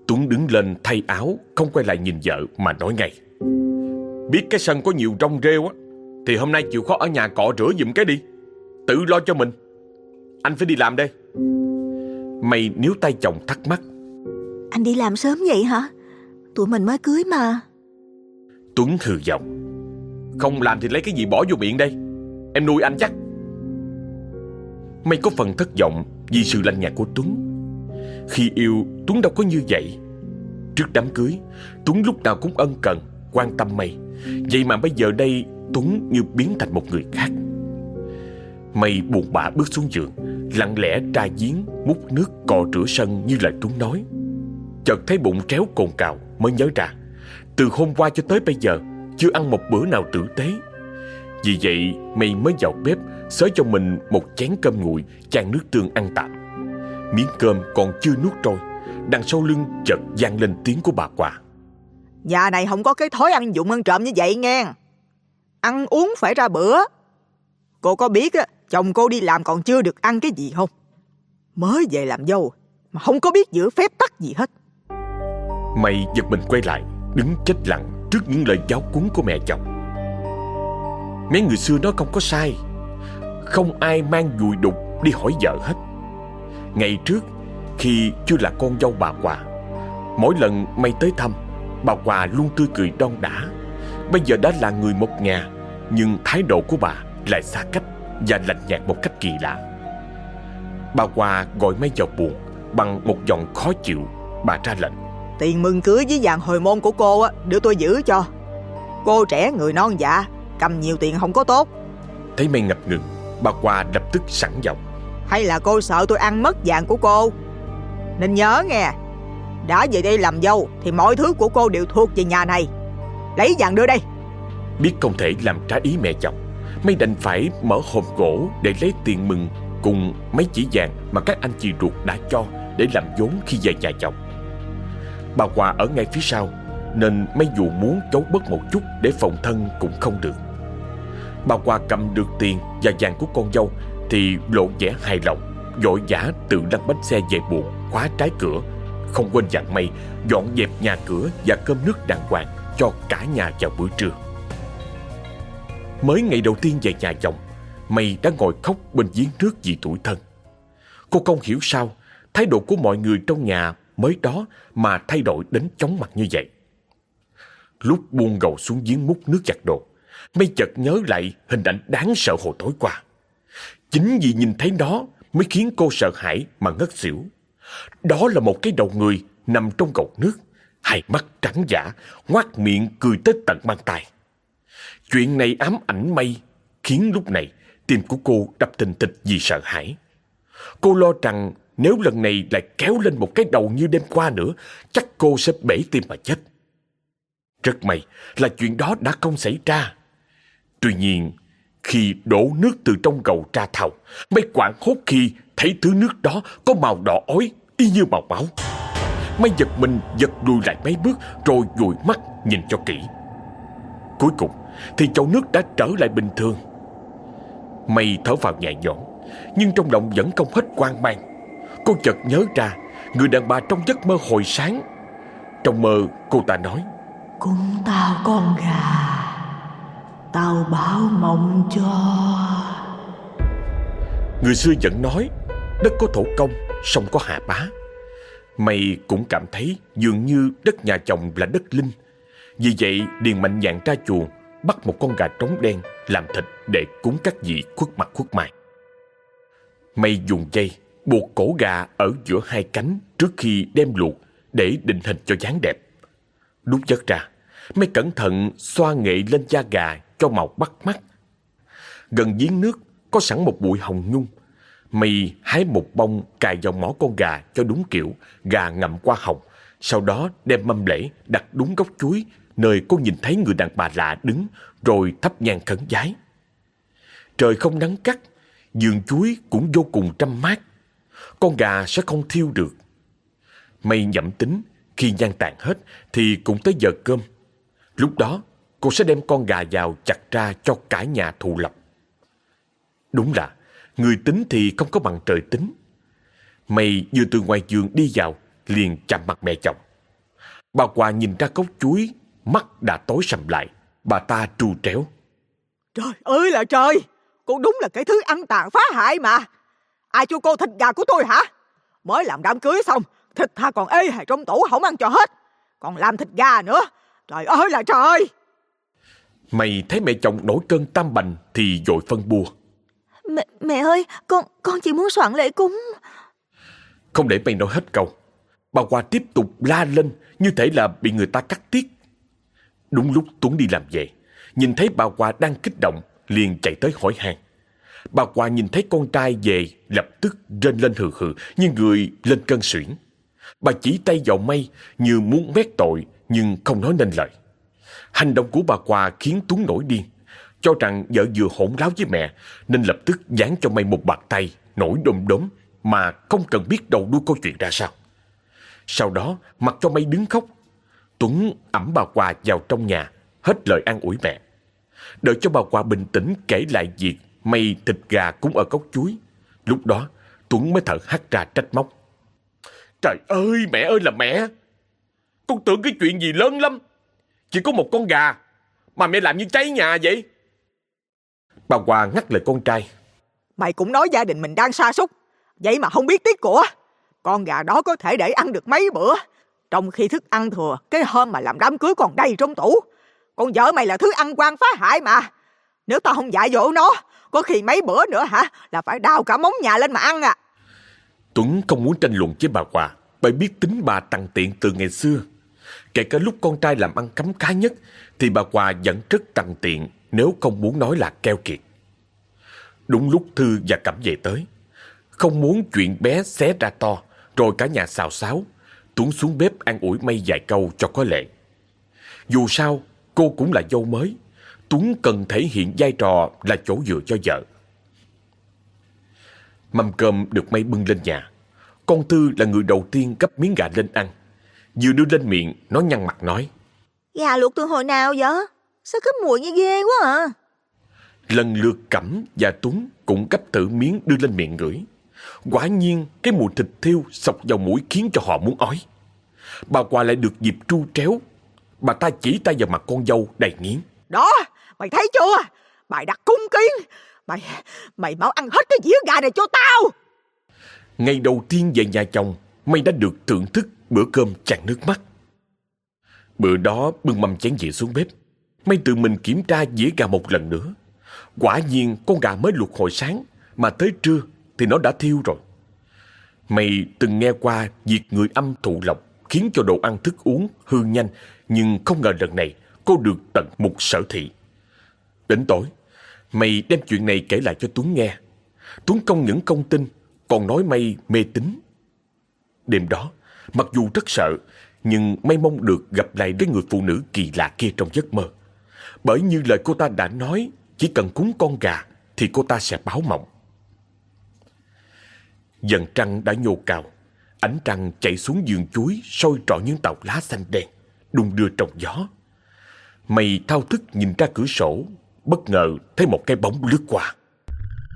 [SPEAKER 1] Tuấn đứng lên thay áo, không quay lại nhìn vợ mà nói ngay. Biết cái sân có nhiều rong rêu á, thì hôm nay chịu khó ở nhà cọ rửa giùm cái đi. Tự lo cho mình. anh phải đi làm đây. Mày níu tay chồng thắc mắc.
[SPEAKER 2] Anh đi làm sớm vậy hả? Tụi mình mới cưới mà.
[SPEAKER 1] Tuấn hừ giọng. Không làm thì lấy cái gì bỏ vô miệng đây? Em nuôi anh chắc. Mày có phần thất vọng vì sự lạnh nhạt của Tuấn. Khi yêu, Tuấn đâu có như vậy. Trước đám cưới, Tuấn lúc nào cũng ân cần, quan tâm mày. Vậy mà bây giờ đây, Tuấn như biến thành một người khác. Mày buồn bã bước xuống giường, lặng lẽ tra giếng, múc nước cò rửa sân như lời Tuấn nói. Chợt thấy bụng tréo cồn cào mới nhớ ra. Từ hôm qua cho tới bây giờ, chưa ăn một bữa nào tử tế. Vì vậy, mày mới vào bếp, xới cho mình một chén cơm nguội, chan nước tương ăn tạm. Miếng cơm còn chưa nuốt trôi, đằng sau lưng chợt vang lên tiếng của bà quả.
[SPEAKER 3] Nhà này không có cái thói ăn dụng ăn trộm như vậy nghe. Ăn uống phải ra bữa. Cô có biết á, chồng cô đi làm còn chưa được ăn cái gì không? Mới về làm dâu mà không có biết giữ phép tắc gì hết.
[SPEAKER 1] Mày giật mình quay lại, đứng chết lặng trước những lời giáo cuốn của mẹ chồng. Mấy người xưa nói không có sai. Không ai mang dùi đục đi hỏi vợ hết. Ngày trước, khi chưa là con dâu bà Hòa, mỗi lần mày tới thăm, bà Hòa luôn tươi cười đon đả. Bây giờ đã là người một nhà, nhưng thái độ của bà lại xa cách và lạnh nhạt một cách kỳ lạ. Bà Hòa gọi mấy vào buồn bằng một giọng khó chịu, bà ra lệnh.
[SPEAKER 3] Tiền mừng cưới với vàng hồi môn của cô á, đưa tôi giữ cho. Cô trẻ người non dạ, cầm nhiều tiền không có tốt.
[SPEAKER 1] Thấy mày ngập ngừng, bà Hòa lập tức sẵn giọng.
[SPEAKER 3] Hay là cô sợ tôi ăn mất vàng của cô? Nên nhớ nghe, đã về đây làm dâu thì mọi thứ của cô đều thuộc về nhà này. Lấy vàng đưa đây.
[SPEAKER 1] Biết không thể làm trái ý mẹ chồng, mày đành phải mở hòm gỗ để lấy tiền mừng cùng mấy chỉ vàng mà các anh chị ruột đã cho để làm vốn khi về nhà chồng. Bà Hòa ở ngay phía sau Nên mấy dù muốn giấu bớt một chút Để phòng thân cũng không được Bà Hòa cầm được tiền và vàng của con dâu Thì lộ vẻ hài lòng Vội vã tự lăn bánh xe về buồn Khóa trái cửa không quên dặn mây dọn dẹp nhà cửa Và cơm nước đàng hoàng Cho cả nhà vào bữa trưa Mới ngày đầu tiên về nhà chồng mây đã ngồi khóc bên giếng nước vì tuổi thân Cô không hiểu sao Thái độ của mọi người trong nhà mới đó mà thay đổi đến chóng mặt như vậy. Lúc buông gầu xuống giếng múc nước giặt đồ, mây chợt nhớ lại hình ảnh đáng sợ hồi tối qua. Chính vì nhìn thấy nó mới khiến cô sợ hãi mà ngất xỉu. Đó là một cái đầu người nằm trong gầu nước, hai mắt trắng giả, ngoác miệng cười tới tận mang tay. Chuyện này ám ảnh mây, khiến lúc này tim của cô đập tình tịch vì sợ hãi. Cô lo rằng nếu lần này lại kéo lên một cái đầu như đêm qua nữa, chắc cô sẽ bể tim mà chết. Rất may là chuyện đó đã không xảy ra. Tuy nhiên, khi đổ nước từ trong cầu ra thầu, mấy quảng hốt khi thấy thứ nước đó có màu đỏ ói y như màu máu. Mấy giật mình giật lùi lại mấy bước rồi dụi mắt nhìn cho kỹ. Cuối cùng thì chậu nước đã trở lại bình thường. Mày thở vào nhẹ nhõm, nhưng trong lòng vẫn không hết quan mang. Cô chợt nhớ ra Người đàn bà trong giấc mơ hồi sáng Trong mơ cô ta nói
[SPEAKER 3] Cúng tao con gà Tao báo mộng cho
[SPEAKER 1] Người xưa vẫn nói Đất có thổ công Sông có hạ bá Mày cũng cảm thấy dường như đất nhà chồng là đất linh Vì vậy Điền mạnh dạn ra chuồng Bắt một con gà trống đen Làm thịt để cúng các vị khuất mặt khuất mày Mày dùng dây buộc cổ gà ở giữa hai cánh trước khi đem luộc để định hình cho dáng đẹp. Đút chất ra, mày cẩn thận xoa nghệ lên da gà cho màu bắt mắt. Gần giếng nước có sẵn một bụi hồng nhung. Mì hái một bông cài vào mỏ con gà cho đúng kiểu, gà ngậm qua họng Sau đó đem mâm lễ đặt đúng góc chuối, nơi cô nhìn thấy người đàn bà lạ đứng, rồi thắp nhang khấn giái. Trời không nắng cắt, giường chuối cũng vô cùng trăm mát con gà sẽ không thiêu được. Mây nhẩm tính, khi nhang tàn hết thì cũng tới giờ cơm. Lúc đó, cô sẽ đem con gà vào chặt ra cho cả nhà thù lập. Đúng là, người tính thì không có bằng trời tính. Mây vừa từ ngoài giường đi vào, liền chạm mặt mẹ chồng. Bà Hòa nhìn ra cốc chuối, mắt đã tối sầm lại. Bà ta tru tréo.
[SPEAKER 3] Trời ơi là trời! Cô đúng là cái thứ ăn tàn phá hại mà! Ai cho cô thịt gà của tôi hả? Mới làm đám cưới xong, thịt tha còn ê hề trong tủ không ăn cho hết. Còn làm thịt gà nữa. Trời ơi là trời!
[SPEAKER 1] Mày thấy mẹ chồng nổi cơn tam bành thì dội phân bua.
[SPEAKER 2] Mẹ, mẹ ơi, con con chỉ muốn soạn lễ cúng.
[SPEAKER 1] Không để mày nói hết câu. Bà Hoa tiếp tục la lên như thể là bị người ta cắt tiết. Đúng lúc Tuấn đi làm về, nhìn thấy bà Hoa đang kích động, liền chạy tới hỏi hàng. Bà Hoa nhìn thấy con trai về, lập tức rên lên hừ hừ như người lên cơn suyễn. Bà chỉ tay vào mây như muốn mét tội nhưng không nói nên lời. Hành động của bà Hoa khiến Tuấn nổi điên, cho rằng vợ vừa hỗn láo với mẹ nên lập tức dán cho mây một bạt tay nổi đom đóm mà không cần biết đầu đuôi câu chuyện ra sao. Sau đó mặc cho mây đứng khóc. Tuấn ẩm bà Hoa vào trong nhà, hết lời an ủi mẹ. Đợi cho bà Hoa bình tĩnh kể lại việc mây thịt gà cúng ở cốc chuối. Lúc đó Tuấn mới thở hắt ra trách móc. Trời ơi mẹ ơi là mẹ! Con tưởng cái chuyện gì lớn lắm. Chỉ có một con gà mà mẹ làm như cháy nhà vậy. Bà Hoa ngắt lời con trai.
[SPEAKER 3] Mày cũng nói gia đình mình đang sa sút Vậy mà không biết tiếc của. Con gà đó có thể để ăn được mấy bữa. Trong khi thức ăn thừa, cái hôm mà làm đám cưới còn đầy trong tủ. Con vợ mày là thứ ăn quan phá hại mà. Nếu tao không dạy dỗ nó, có khi mấy bữa nữa hả, là phải đào cả móng nhà lên mà ăn à.
[SPEAKER 1] Tuấn không muốn tranh luận với bà Hòa, bởi biết tính bà tăng tiện từ ngày xưa. Kể cả lúc con trai làm ăn cấm cá nhất, thì bà Hòa vẫn rất tăng tiện nếu không muốn nói là keo kiệt. Đúng lúc Thư và Cẩm về tới, không muốn chuyện bé xé ra to, rồi cả nhà xào xáo, Tuấn xuống bếp ăn ủi mây vài câu cho có lệ. Dù sao, cô cũng là dâu mới, Tuấn cần thể hiện vai trò là chỗ dựa cho vợ. Mâm cơm được mây bưng lên nhà. Con Tư là người đầu tiên gấp miếng gà lên ăn. Vừa đưa lên miệng, nó nhăn mặt nói.
[SPEAKER 2] Gà luộc từ hồi nào vậy? Sao cứ mùi như ghê quá à?
[SPEAKER 1] Lần lượt Cẩm và Tuấn cũng gấp thử miếng đưa lên miệng ngửi. Quả nhiên cái mùi thịt thiêu sọc vào mũi khiến cho họ muốn ói. Bà Hòa lại được dịp tru tréo. Bà ta chỉ tay vào mặt con dâu đầy nghiến.
[SPEAKER 3] Đó, mày thấy chưa? Mày đặt cung kiến. Mày, mày mau ăn hết cái dĩa gà này cho tao.
[SPEAKER 1] Ngày đầu tiên về nhà chồng, mày đã được thưởng thức bữa cơm chặn nước mắt. Bữa đó bưng mâm chén dĩa xuống bếp. Mày tự mình kiểm tra dĩa gà một lần nữa. Quả nhiên con gà mới luộc hồi sáng, mà tới trưa thì nó đã thiêu rồi. Mày từng nghe qua việc người âm thụ lộc khiến cho đồ ăn thức uống hư nhanh, nhưng không ngờ lần này cô được tận một sở thị. Đến tối, mày đem chuyện này kể lại cho Tuấn nghe. Tuấn công những công tin, còn nói mày mê tín. Đêm đó, mặc dù rất sợ, nhưng may mong được gặp lại với người phụ nữ kỳ lạ kia trong giấc mơ. Bởi như lời cô ta đã nói, chỉ cần cúng con gà thì cô ta sẽ báo mộng. Dần trăng đã nhô cao, ánh trăng chạy xuống giường chuối sôi trọn những tàu lá xanh đen, đung đưa trong gió. Mày thao thức nhìn ra cửa sổ, bất ngờ thấy một cái bóng lướt qua.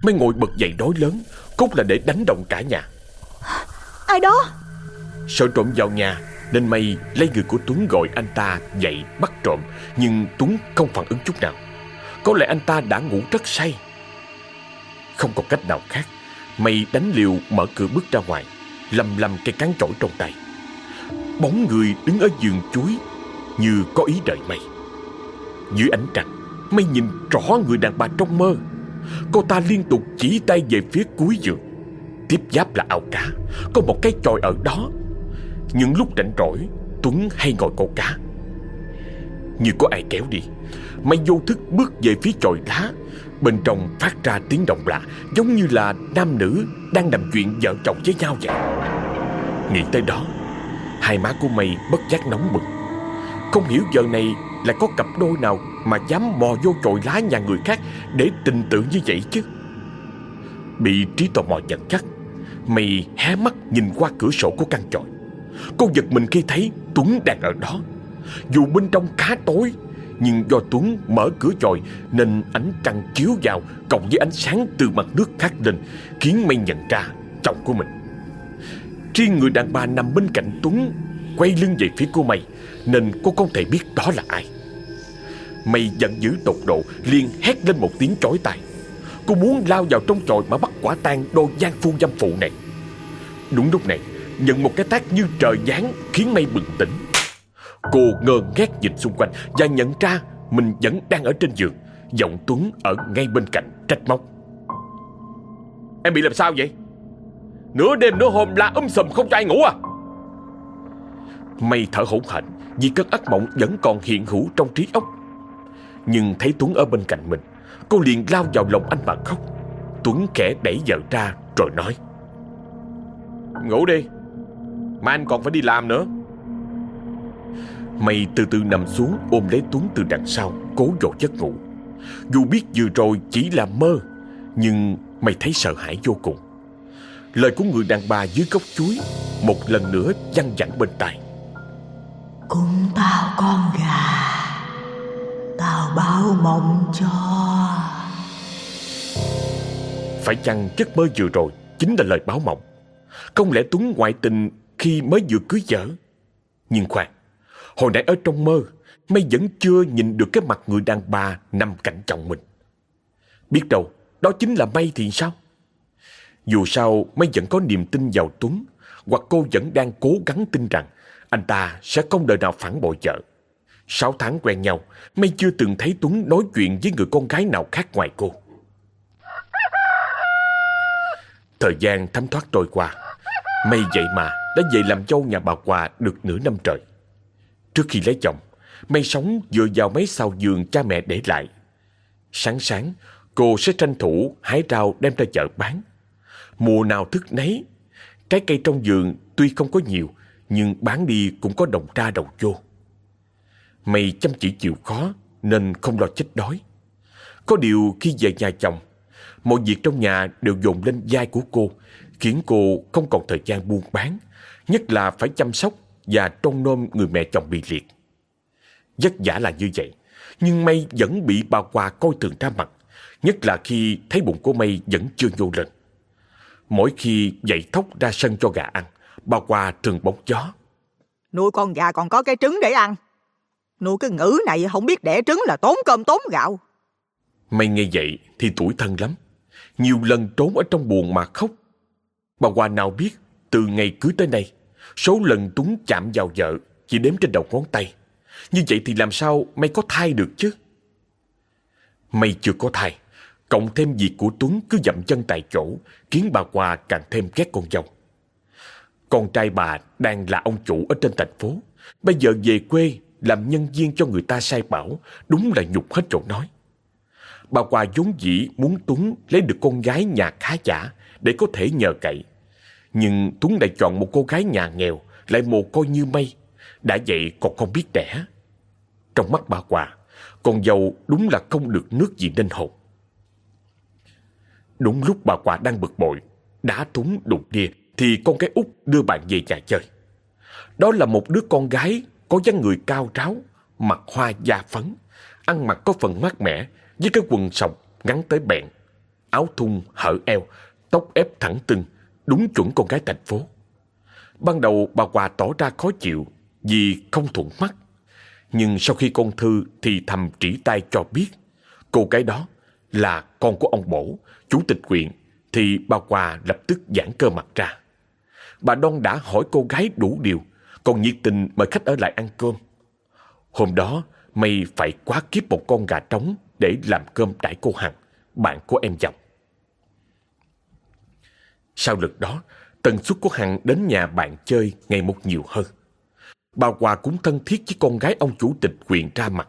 [SPEAKER 1] Mày ngồi bật dậy đói lớn, cốt là để đánh động cả nhà.
[SPEAKER 2] Ai đó?
[SPEAKER 1] Sợ trộm vào nhà, nên mày lấy người của Tuấn gọi anh ta dậy bắt trộm, nhưng Tuấn không phản ứng chút nào. Có lẽ anh ta đã ngủ rất say. Không còn cách nào khác, mày đánh liều mở cửa bước ra ngoài, lầm lầm cây cán chổi trong tay. Bóng người đứng ở giường chuối như có ý đợi mày. Dưới ánh trăng, mày nhìn rõ người đàn bà trong mơ. Cô ta liên tục chỉ tay về phía cuối giường. Tiếp giáp là ao cá, có một cái chòi ở đó. Những lúc rảnh rỗi, Tuấn hay ngồi câu cá. Như có ai kéo đi, mày vô thức bước về phía chòi lá. Bên trong phát ra tiếng động lạ, giống như là nam nữ đang làm chuyện vợ chồng với nhau vậy. Nghĩ tới đó, hai má của mày bất giác nóng bừng. Không hiểu giờ này là có cặp đôi nào mà dám mò vô chồi lá nhà người khác để tình tự như vậy chứ. Bị trí tò mò nhận chắc, mày hé mắt nhìn qua cửa sổ của căn chòi. Cô giật mình khi thấy Tuấn đang ở đó. Dù bên trong khá tối, nhưng do Tuấn mở cửa chòi nên ánh trăng chiếu vào cộng với ánh sáng từ mặt nước khác lên khiến mây nhận ra chồng của mình. Riêng người đàn bà nằm bên cạnh Tuấn quay lưng về phía cô mày nên cô không thể biết đó là ai. Mày giận dữ tột độ liền hét lên một tiếng chói tai. Cô muốn lao vào trong chòi mà bắt quả tang đôi gian phu dâm phụ này Đúng lúc này Nhận một cái tác như trời giáng Khiến mây bừng tỉnh. Cô ngơ ngác nhìn xung quanh Và nhận ra mình vẫn đang ở trên giường. Giọng Tuấn ở ngay bên cạnh trách móc. Em bị làm sao vậy? Nửa đêm nửa hôm la um sùm không cho ai ngủ à? Mây thở hổn hển Vì cơn ác mộng vẫn còn hiện hữu trong trí óc. Nhưng thấy Tuấn ở bên cạnh mình, Cô liền lao vào lòng anh mà khóc. Tuấn khẽ đẩy vợ ra rồi nói, Ngủ đi. Mà anh còn phải đi làm nữa. Mày từ từ nằm xuống ôm lấy Tuấn từ đằng sau Cố dỗ giấc ngủ. Dù biết vừa rồi chỉ là mơ Nhưng mày thấy sợ hãi vô cùng. Lời của người đàn bà dưới gốc chuối Một lần nữa văng vẳng bên tai.
[SPEAKER 3] Cùng tao con gà Tao báo mộng cho.
[SPEAKER 1] Phải chăng giấc mơ vừa rồi Chính là lời báo mộng? Không lẽ Tuấn ngoại tình khi mới vừa cưới vợ. Nhưng khoan, Hồi nãy ở trong mơ Mây vẫn chưa nhìn được cái mặt người đàn bà Nằm cạnh chồng mình. Biết đâu, đó chính là may thì sao? Dù sao Mây vẫn có niềm tin vào Tuấn, Hoặc cô vẫn đang cố gắng tin rằng Anh ta sẽ không đời nào phản bội vợ. Sáu tháng quen nhau Mây chưa từng thấy Tuấn nói chuyện với người con gái nào khác ngoài cô. Thời gian thấm thoát trôi qua Mây vậy mà, đã về làm dâu nhà bà Hòa được nửa năm trời. Trước khi lấy chồng Mây sống dựa vào mấy sao giường cha mẹ để lại. Sáng sáng, Cô sẽ tranh thủ hái rau đem ra chợ bán. Mùa nào thức nấy, Trái cây trong vườn tuy không có nhiều, Nhưng bán đi cũng có đồng ra đồng vô. Mày chăm chỉ chịu khó Nên không lo chết đói. Có điều khi về nhà chồng, Mọi việc trong nhà đều dồn lên vai của cô Khiến cô không còn thời gian buôn bán Nhất là phải chăm sóc Và trông nom người mẹ chồng bị liệt. Vất vả là như vậy Nhưng May vẫn bị bà Hòa coi thường ra mặt Nhất là khi thấy bụng của May vẫn chưa nhô lên. Mỗi khi dậy thóc ra sân cho gà ăn Bà Hòa thường bóng gió.
[SPEAKER 3] Nuôi con gà còn có cái trứng để ăn. Nuôi cái ngữ này không biết đẻ trứng là tốn cơm tốn gạo.
[SPEAKER 1] May nghe vậy thì tuổi thân lắm. Nhiều lần trốn ở trong buồn mà khóc Bà Hòa nào biết, Từ ngày cưới tới nay, Số lần Tuấn chạm vào vợ Chỉ đếm trên đầu ngón tay. Như vậy thì làm sao mày có thai được chứ? Mày chưa có thai, Cộng thêm việc của Tuấn cứ dậm chân tại chỗ, Khiến bà Hòa càng thêm ghét con dâu. Con trai bà đang là ông chủ ở trên thành phố. Bây giờ về quê Làm nhân viên cho người ta sai bảo, Đúng là nhục hết chỗ nói. Bà Hòa vốn dĩ muốn Tuấn lấy được con gái nhà khá giả để có thể nhờ cậy. Nhưng Tuấn lại chọn một cô gái nhà nghèo, lại mồ côi như mây. Đã vậy còn không biết đẻ. Trong mắt bà Hòa, con dâu đúng là không được nước gì nên hồn. Đúng lúc bà Hòa đang bực bội, đá Tuấn đụng đia thì con cái út đưa bạn về nhà chơi. Đó là một đứa con gái có dáng người cao ráo, mặt hoa da phấn, ăn mặc có phần mát mẻ với cái quần sọc ngắn tới bẹn, áo thun hở eo, tóc ép thẳng tưng, đúng chuẩn con gái thành phố. Ban đầu bà Hòa tỏ ra khó chịu vì không thuận mắt. Nhưng sau khi con Thư thì thầm chỉ tay cho biết cô gái đó là con của ông Bổ, chủ tịch huyện, thì bà Hòa lập tức giãn cơ mặt ra. Bà Đoan đã hỏi cô gái đủ điều, còn nhiệt tình mời khách ở lại ăn cơm. Hôm đó, mày phải quá kiếp một con gà trống để làm cơm đãi cô Hằng, bạn của em chồng. Sau lượt đó, tần suất của Hằng đến nhà bạn chơi ngày một nhiều hơn. Bà Hòa cũng thân thiết với con gái ông chủ tịch quyền ra mặt.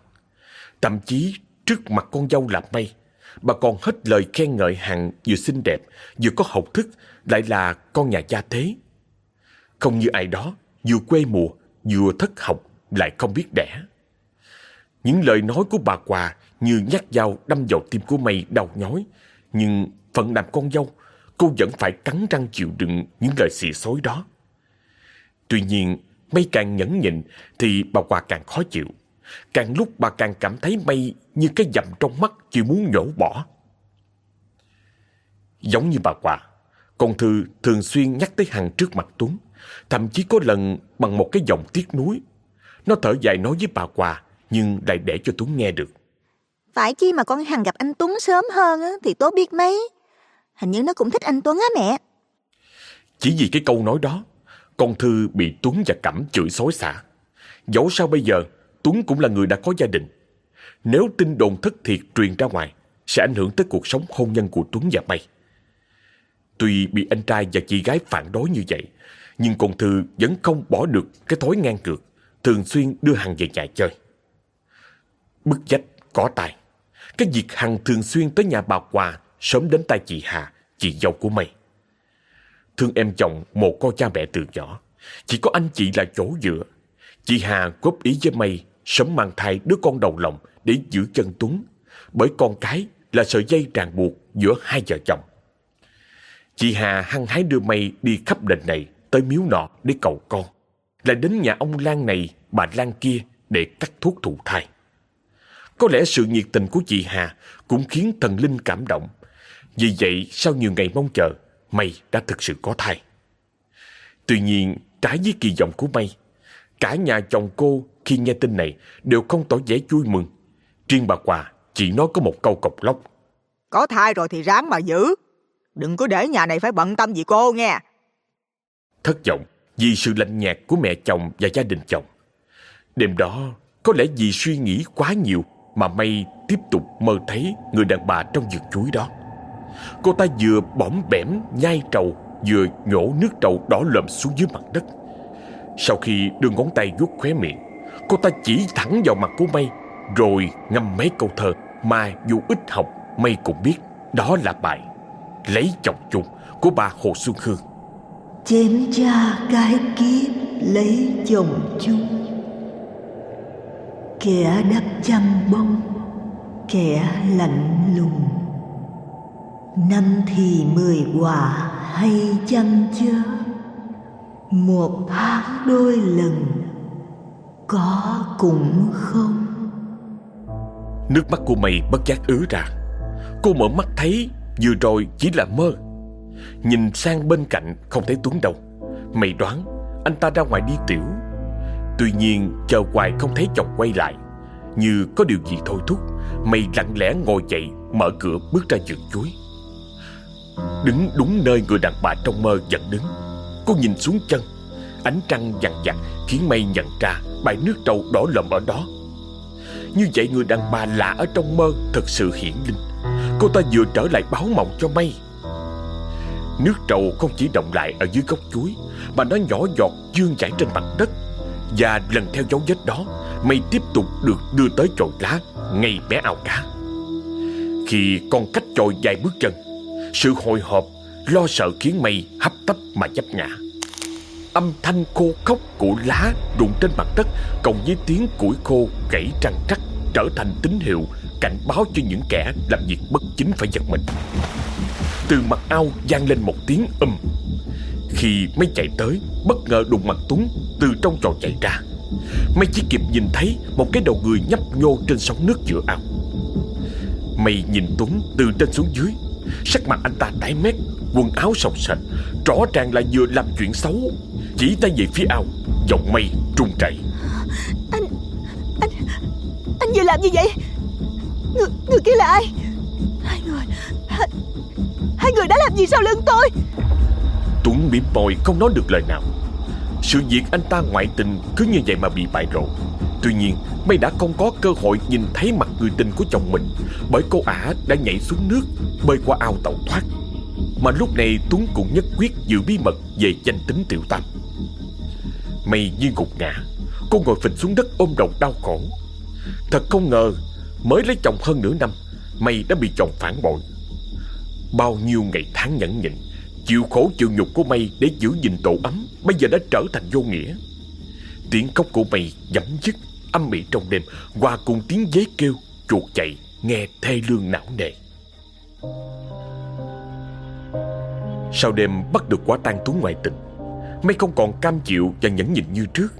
[SPEAKER 1] Thậm chí trước mặt con dâu là May, bà còn hết lời khen ngợi Hằng vừa xinh đẹp, vừa có học thức, lại là con nhà gia thế. Không như ai đó, vừa quê mùa, vừa thất học, lại không biết đẻ. Những lời nói của bà Hòa như nhát dao đâm vào tim của mày đau nhói. Nhưng phận làm con dâu, cô vẫn phải cắn răng chịu đựng những lời xì xối đó. Tuy nhiên, May càng nhẫn nhịn thì bà Hòa càng khó chịu. Càng lúc bà càng cảm thấy May như cái dầm trong mắt chỉ muốn nhổ bỏ. Giống như bà Hòa, con Thư thường xuyên nhắc tới Hằng trước mặt Tuấn. Thậm chí có lần bằng một cái giọng tiếc nuối. Nó thở dài nói với bà Hòa nhưng lại để cho Tuấn nghe được.
[SPEAKER 2] Phải chi mà con Hằng gặp anh Tuấn sớm hơn thì tốt biết mấy. Hình như nó cũng thích anh Tuấn á mẹ.
[SPEAKER 1] Chỉ vì cái câu nói đó, con Thư bị Tuấn và Cẩm chửi xối xả. Dẫu sao bây giờ, Tuấn cũng là người đã có gia đình. Nếu tin đồn thất thiệt truyền ra ngoài, sẽ ảnh hưởng tới cuộc sống hôn nhân của Tuấn và May. Tuy bị anh trai và chị gái phản đối như vậy, nhưng con Thư vẫn không bỏ được cái thói ngang ngược, thường xuyên đưa Hằng về nhà chơi. Bức dách, có tài. Cái việc Hằng thường xuyên tới nhà bà quà sớm đến tay chị Hà, chị dâu của mày. Thương em chồng một con cha mẹ từ nhỏ, chỉ có anh chị là chỗ dựa. Chị Hà góp ý với mày sớm mang thai đứa con đầu lòng để giữ chân Tuấn, bởi con cái là sợi dây ràng buộc giữa hai vợ chồng. Chị Hà hăng hái đưa mày đi khắp đền này tới miếu nọ để cầu con. Lại đến nhà ông Lan này, bà Lan kia để cắt thuốc thụ thai. Có lẽ sự nhiệt tình của chị Hà cũng khiến thần linh cảm động. Vì vậy, sau nhiều ngày mong chờ, May đã thực sự có thai. Tuy nhiên, trái với kỳ vọng của May, cả nhà chồng cô khi nghe tin này đều không tỏ vẻ vui mừng. Riêng bà Hòa chỉ nói có một câu cọc lóc.
[SPEAKER 3] Có thai rồi thì ráng mà giữ. Đừng có để nhà này phải bận tâm gì cô nghe.
[SPEAKER 1] Thất vọng vì sự lạnh nhạt của mẹ chồng và gia đình chồng. Đêm đó, có lẽ vì suy nghĩ quá nhiều mà May tiếp tục mơ thấy người đàn bà trong vườn chuối đó. Cô ta vừa bõm bẻm nhai trầu vừa nhổ nước trầu đỏ lợm xuống dưới mặt đất. Sau khi đưa ngón tay vuốt khóe miệng, cô ta chỉ thẳng vào mặt của May rồi ngâm mấy câu thơ mà dù ít học May cũng biết đó là bài Lấy chồng chung của bà Hồ Xuân Hương.
[SPEAKER 4] Chém cha cái kiếp lấy chồng chung Kẻ đắp trăm bông Kẻ lạnh lùng Năm thì mười quả, hay chăm chớ Một tháng đôi lần, Có cũng không?
[SPEAKER 1] Nước mắt của mày bất giác ứa ra. Cô mở mắt thấy, vừa rồi chỉ là mơ. Nhìn sang bên cạnh, không thấy Tuấn đâu. Mày đoán, anh ta ra ngoài đi tiểu. Tuy nhiên, chờ hoài không thấy chồng quay lại. Như có điều gì thôi thúc, Mày lặng lẽ ngồi dậy, Mở cửa bước ra vườn chuối. Đứng đúng nơi người đàn bà trong mơ dẫn đứng. Cô nhìn xuống chân, Ánh trăng vằn vặt khiến mây nhận ra bãi nước trâu đỏ lầm ở đó. Như vậy người đàn bà lạ ở trong mơ thật sự hiển linh. Cô ta vừa trở lại báo mộng cho mây. Nước trầu không chỉ động lại ở dưới gốc chuối, Mà nó nhỏ giọt dương chảy trên mặt đất. Và lần theo dấu vết đó, Mây tiếp tục được đưa tới chồi lá, Ngay bé ao cá. Khi con cách chồi vài bước chân sự hồi hộp, Lo sợ khiến mây hấp tấp mà chấp ngã. Âm thanh khô khóc của lá đụng trên mặt đất Cộng với tiếng củi khô gãy trăng trắc Trở thành tín hiệu cảnh báo cho những kẻ làm việc bất chính phải giật mình. Từ mặt ao vang lên một tiếng ầm Khi mấy chạy tới, Bất ngờ đụng mặt Tuấn Từ trong trò chạy ra. Mây chỉ kịp nhìn thấy Một cái đầu người nhấp nhô trên sóng nước giữa ao. Mây nhìn Tuấn từ trên xuống dưới Sắc mặt anh ta tái mét Quần áo sọc sạch Rõ ràng là vừa làm chuyện xấu. Chỉ tay về phía ao Giọng mây trung chảy
[SPEAKER 2] Anh Anh Anh vừa làm gì vậy? Người, người kia là ai? Hai người hai, hai người đã làm gì sau lưng tôi?
[SPEAKER 1] Tuấn mỉm môi không nói được lời nào sự việc anh ta ngoại tình cứ như vậy mà bị bại lộ. Tuy nhiên Mây đã không có cơ hội nhìn thấy mặt người tình của chồng mình, Bởi cô ả đã nhảy xuống nước, Bơi qua ao tàu thoát. Mà lúc này Tuấn cũng nhất quyết giữ bí mật về danh tính tiểu tam. Mây như gục ngã Cô ngồi phịch xuống đất ôm đầu đau khổ. Thật không ngờ, Mới lấy chồng hơn nửa năm Mây đã bị chồng phản bội. Bao nhiêu ngày tháng nhẫn nhịn Chịu khổ chịu nhục của mây để giữ gìn tổ ấm, Bây giờ đã trở thành vô nghĩa. Tiếng khóc của mây dẫm dứt Âm mị trong đêm. Hòa cùng tiếng dế kêu, Chuột chạy, Nghe thê lương não nề. Sau đêm bắt được quả tang tú ngoại tình Mây không còn cam chịu và nhẫn nhịn như trước.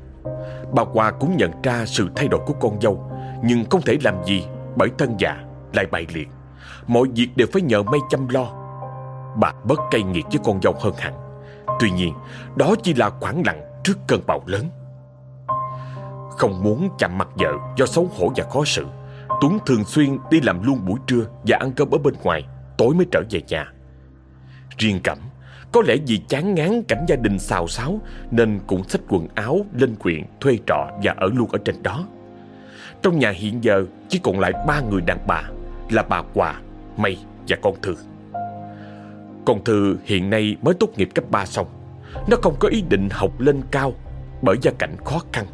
[SPEAKER 1] Bà Hòa cũng nhận ra sự thay đổi của con dâu, Nhưng không thể làm gì, Bởi thân già lại bại liệt. Mọi việc đều phải nhờ Mây chăm lo. Bà bớt cay nghiệt với con dâu hơn hẳn Tuy nhiên Đó chỉ là khoảng lặng trước cơn bão lớn Không muốn chạm mặt vợ Do xấu hổ và khó xử Tuấn thường xuyên đi làm luôn buổi trưa và ăn cơm ở bên ngoài, tối mới trở về nhà. Riêng Cẩm, có lẽ vì chán ngán cảnh gia đình xào xáo nên cũng xách quần áo lên quyện thuê trọ và ở luôn ở trên đó. Trong nhà hiện giờ chỉ còn lại ba người đàn bà là bà Quà, Mây và con Thư. Con Thư hiện nay mới tốt nghiệp cấp 3 xong. Nó không có ý định học lên cao bởi gia cảnh khó khăn.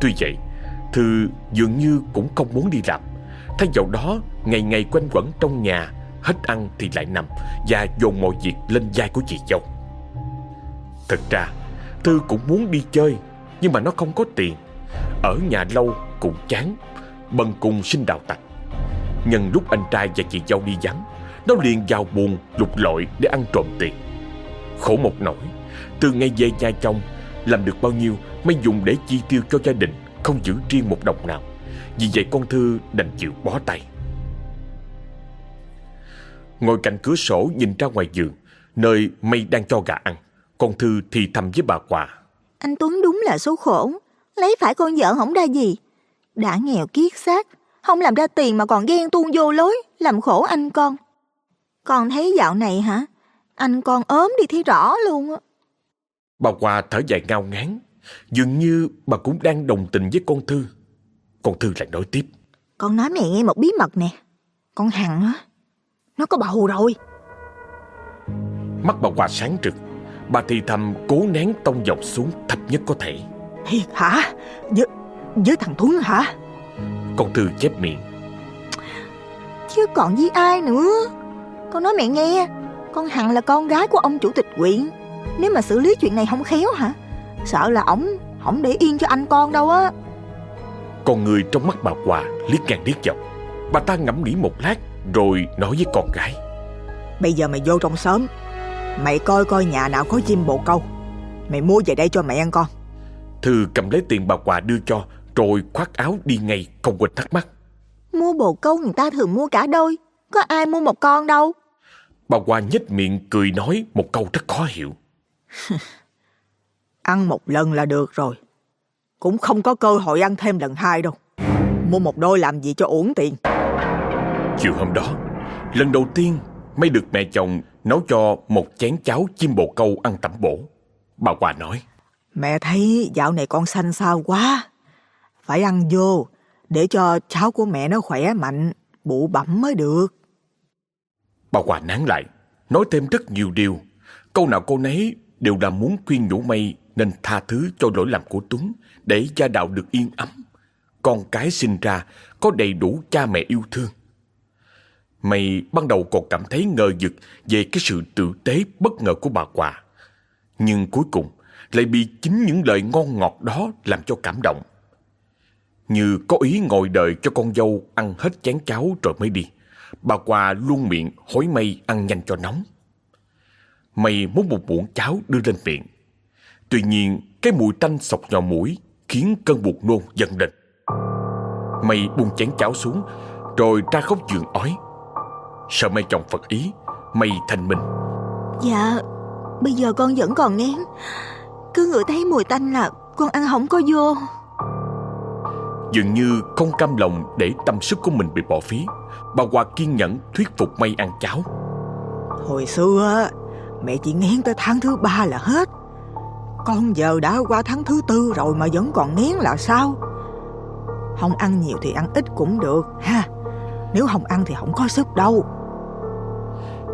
[SPEAKER 1] Tuy vậy, Thư dường như cũng không muốn đi làm. Thay vào đó, ngày ngày quanh quẩn trong nhà, hết ăn thì lại nằm và dồn mọi việc lên vai của chị dâu. Thật ra, Thư cũng muốn đi chơi, nhưng mà nó không có tiền. Ở nhà lâu cũng chán, bần cùng sinh đào tạch, Nhân lúc anh trai và chị dâu đi vắng, nó liền vào buồn lục lội để ăn trộm tiền. Khổ một nỗi, từ ngày về nhà chồng, làm được bao nhiêu mới dùng để chi tiêu cho gia đình, không giữ riêng một đồng nào. Vì vậy con Thư đành chịu bó tay. Ngồi cạnh cửa sổ nhìn ra ngoài giường, nơi mây đang cho gà ăn. Con Thư thì thầm với bà Quà
[SPEAKER 2] Anh Tuấn đúng là số khổ. Lấy phải con vợ không ra gì. Đã nghèo kiết xác, không làm ra tiền mà còn ghen tuông vô lối, làm khổ anh con. Con thấy dạo này hả? Anh con ốm đi thấy rõ luôn á.
[SPEAKER 1] Bà Hòa thở dài ngao ngán, dường như bà cũng đang đồng tình với con Thư. Con Thư lại nói tiếp.
[SPEAKER 2] Con nói mẹ nghe một bí mật nè. Con Hằng á, nó có bầu rồi.
[SPEAKER 1] Mắt bà Hòa sáng rực, bà thì thầm cố nén tông dọc xuống thấp nhất có thể.
[SPEAKER 3] Thiệt hả? Với, với thằng Tuấn hả?
[SPEAKER 1] Con Thư chép miệng.
[SPEAKER 2] Chứ còn với ai nữa? Con nói mẹ nghe, con Hằng là con gái của ông chủ tịch huyện. Nếu mà xử lý chuyện này không khéo hả? Sợ là ổng không để yên cho anh con đâu á.
[SPEAKER 1] Con người trong mắt bà Hòa liếc ngang liếc dọc. Bà ta ngẫm nghĩ một lát rồi nói với con gái.
[SPEAKER 3] Bây giờ mày vô trong xóm Mày coi coi nhà nào có chim bồ câu Mày mua về đây cho mẹ ăn con
[SPEAKER 1] Thư cầm lấy tiền bà Hòa đưa cho rồi khoác áo đi ngay không quên thắc mắc.
[SPEAKER 2] Mua bồ câu người ta thường mua cả đôi. Có ai mua một con đâu.
[SPEAKER 1] Bà Hoa nhếch miệng cười nói một câu rất khó hiểu. [laughs]
[SPEAKER 3] ăn một lần là được rồi. Cũng không có cơ hội ăn thêm lần hai đâu. Mua một đôi làm gì cho uổng tiền.
[SPEAKER 1] Chiều hôm đó, lần đầu tiên May được mẹ chồng nấu cho một chén cháo chim bồ câu ăn tẩm bổ. Bà Hoa nói.
[SPEAKER 3] Mẹ thấy dạo này con xanh xao quá. Phải ăn vô để cho cháu của mẹ nó khỏe mạnh, bụ bẩm mới được.
[SPEAKER 1] Bà Hòa nán lại, nói thêm rất nhiều điều. Câu nào cô nấy đều là muốn khuyên nhủ mây nên tha thứ cho lỗi lầm của Tuấn để gia đạo được yên ấm. Con cái sinh ra có đầy đủ cha mẹ yêu thương. Mày ban đầu còn cảm thấy ngờ vực về cái sự tử tế bất ngờ của bà Hòa. Nhưng cuối cùng lại bị chính những lời ngon ngọt đó làm cho cảm động. Như có ý ngồi đợi cho con dâu ăn hết chén cháo rồi mới đi. Bà Hòa luôn miệng hối mây ăn nhanh cho nóng. Mây muốn một muỗng cháo đưa lên miệng. Tuy nhiên, cái mùi tanh sọc nhỏ mũi khiến cơn buộc nôn dần lên. Mây buông chén cháo xuống, rồi ra khóc giường ói. Sợ mây chồng Phật ý, mây thành minh.
[SPEAKER 2] Dạ, bây giờ con vẫn còn nén. Cứ ngửi thấy mùi tanh là con ăn không có vô.
[SPEAKER 1] Dường như không cam lòng để tâm sức của mình bị bỏ phí Bà Hòa kiên nhẫn thuyết phục Mây ăn cháo.
[SPEAKER 3] Hồi xưa mẹ chỉ ngén tới tháng thứ ba là hết. Con giờ đã qua tháng thứ tư rồi mà vẫn còn ngén là sao? Không ăn nhiều thì ăn ít cũng được ha. Nếu không ăn thì không có sức đâu.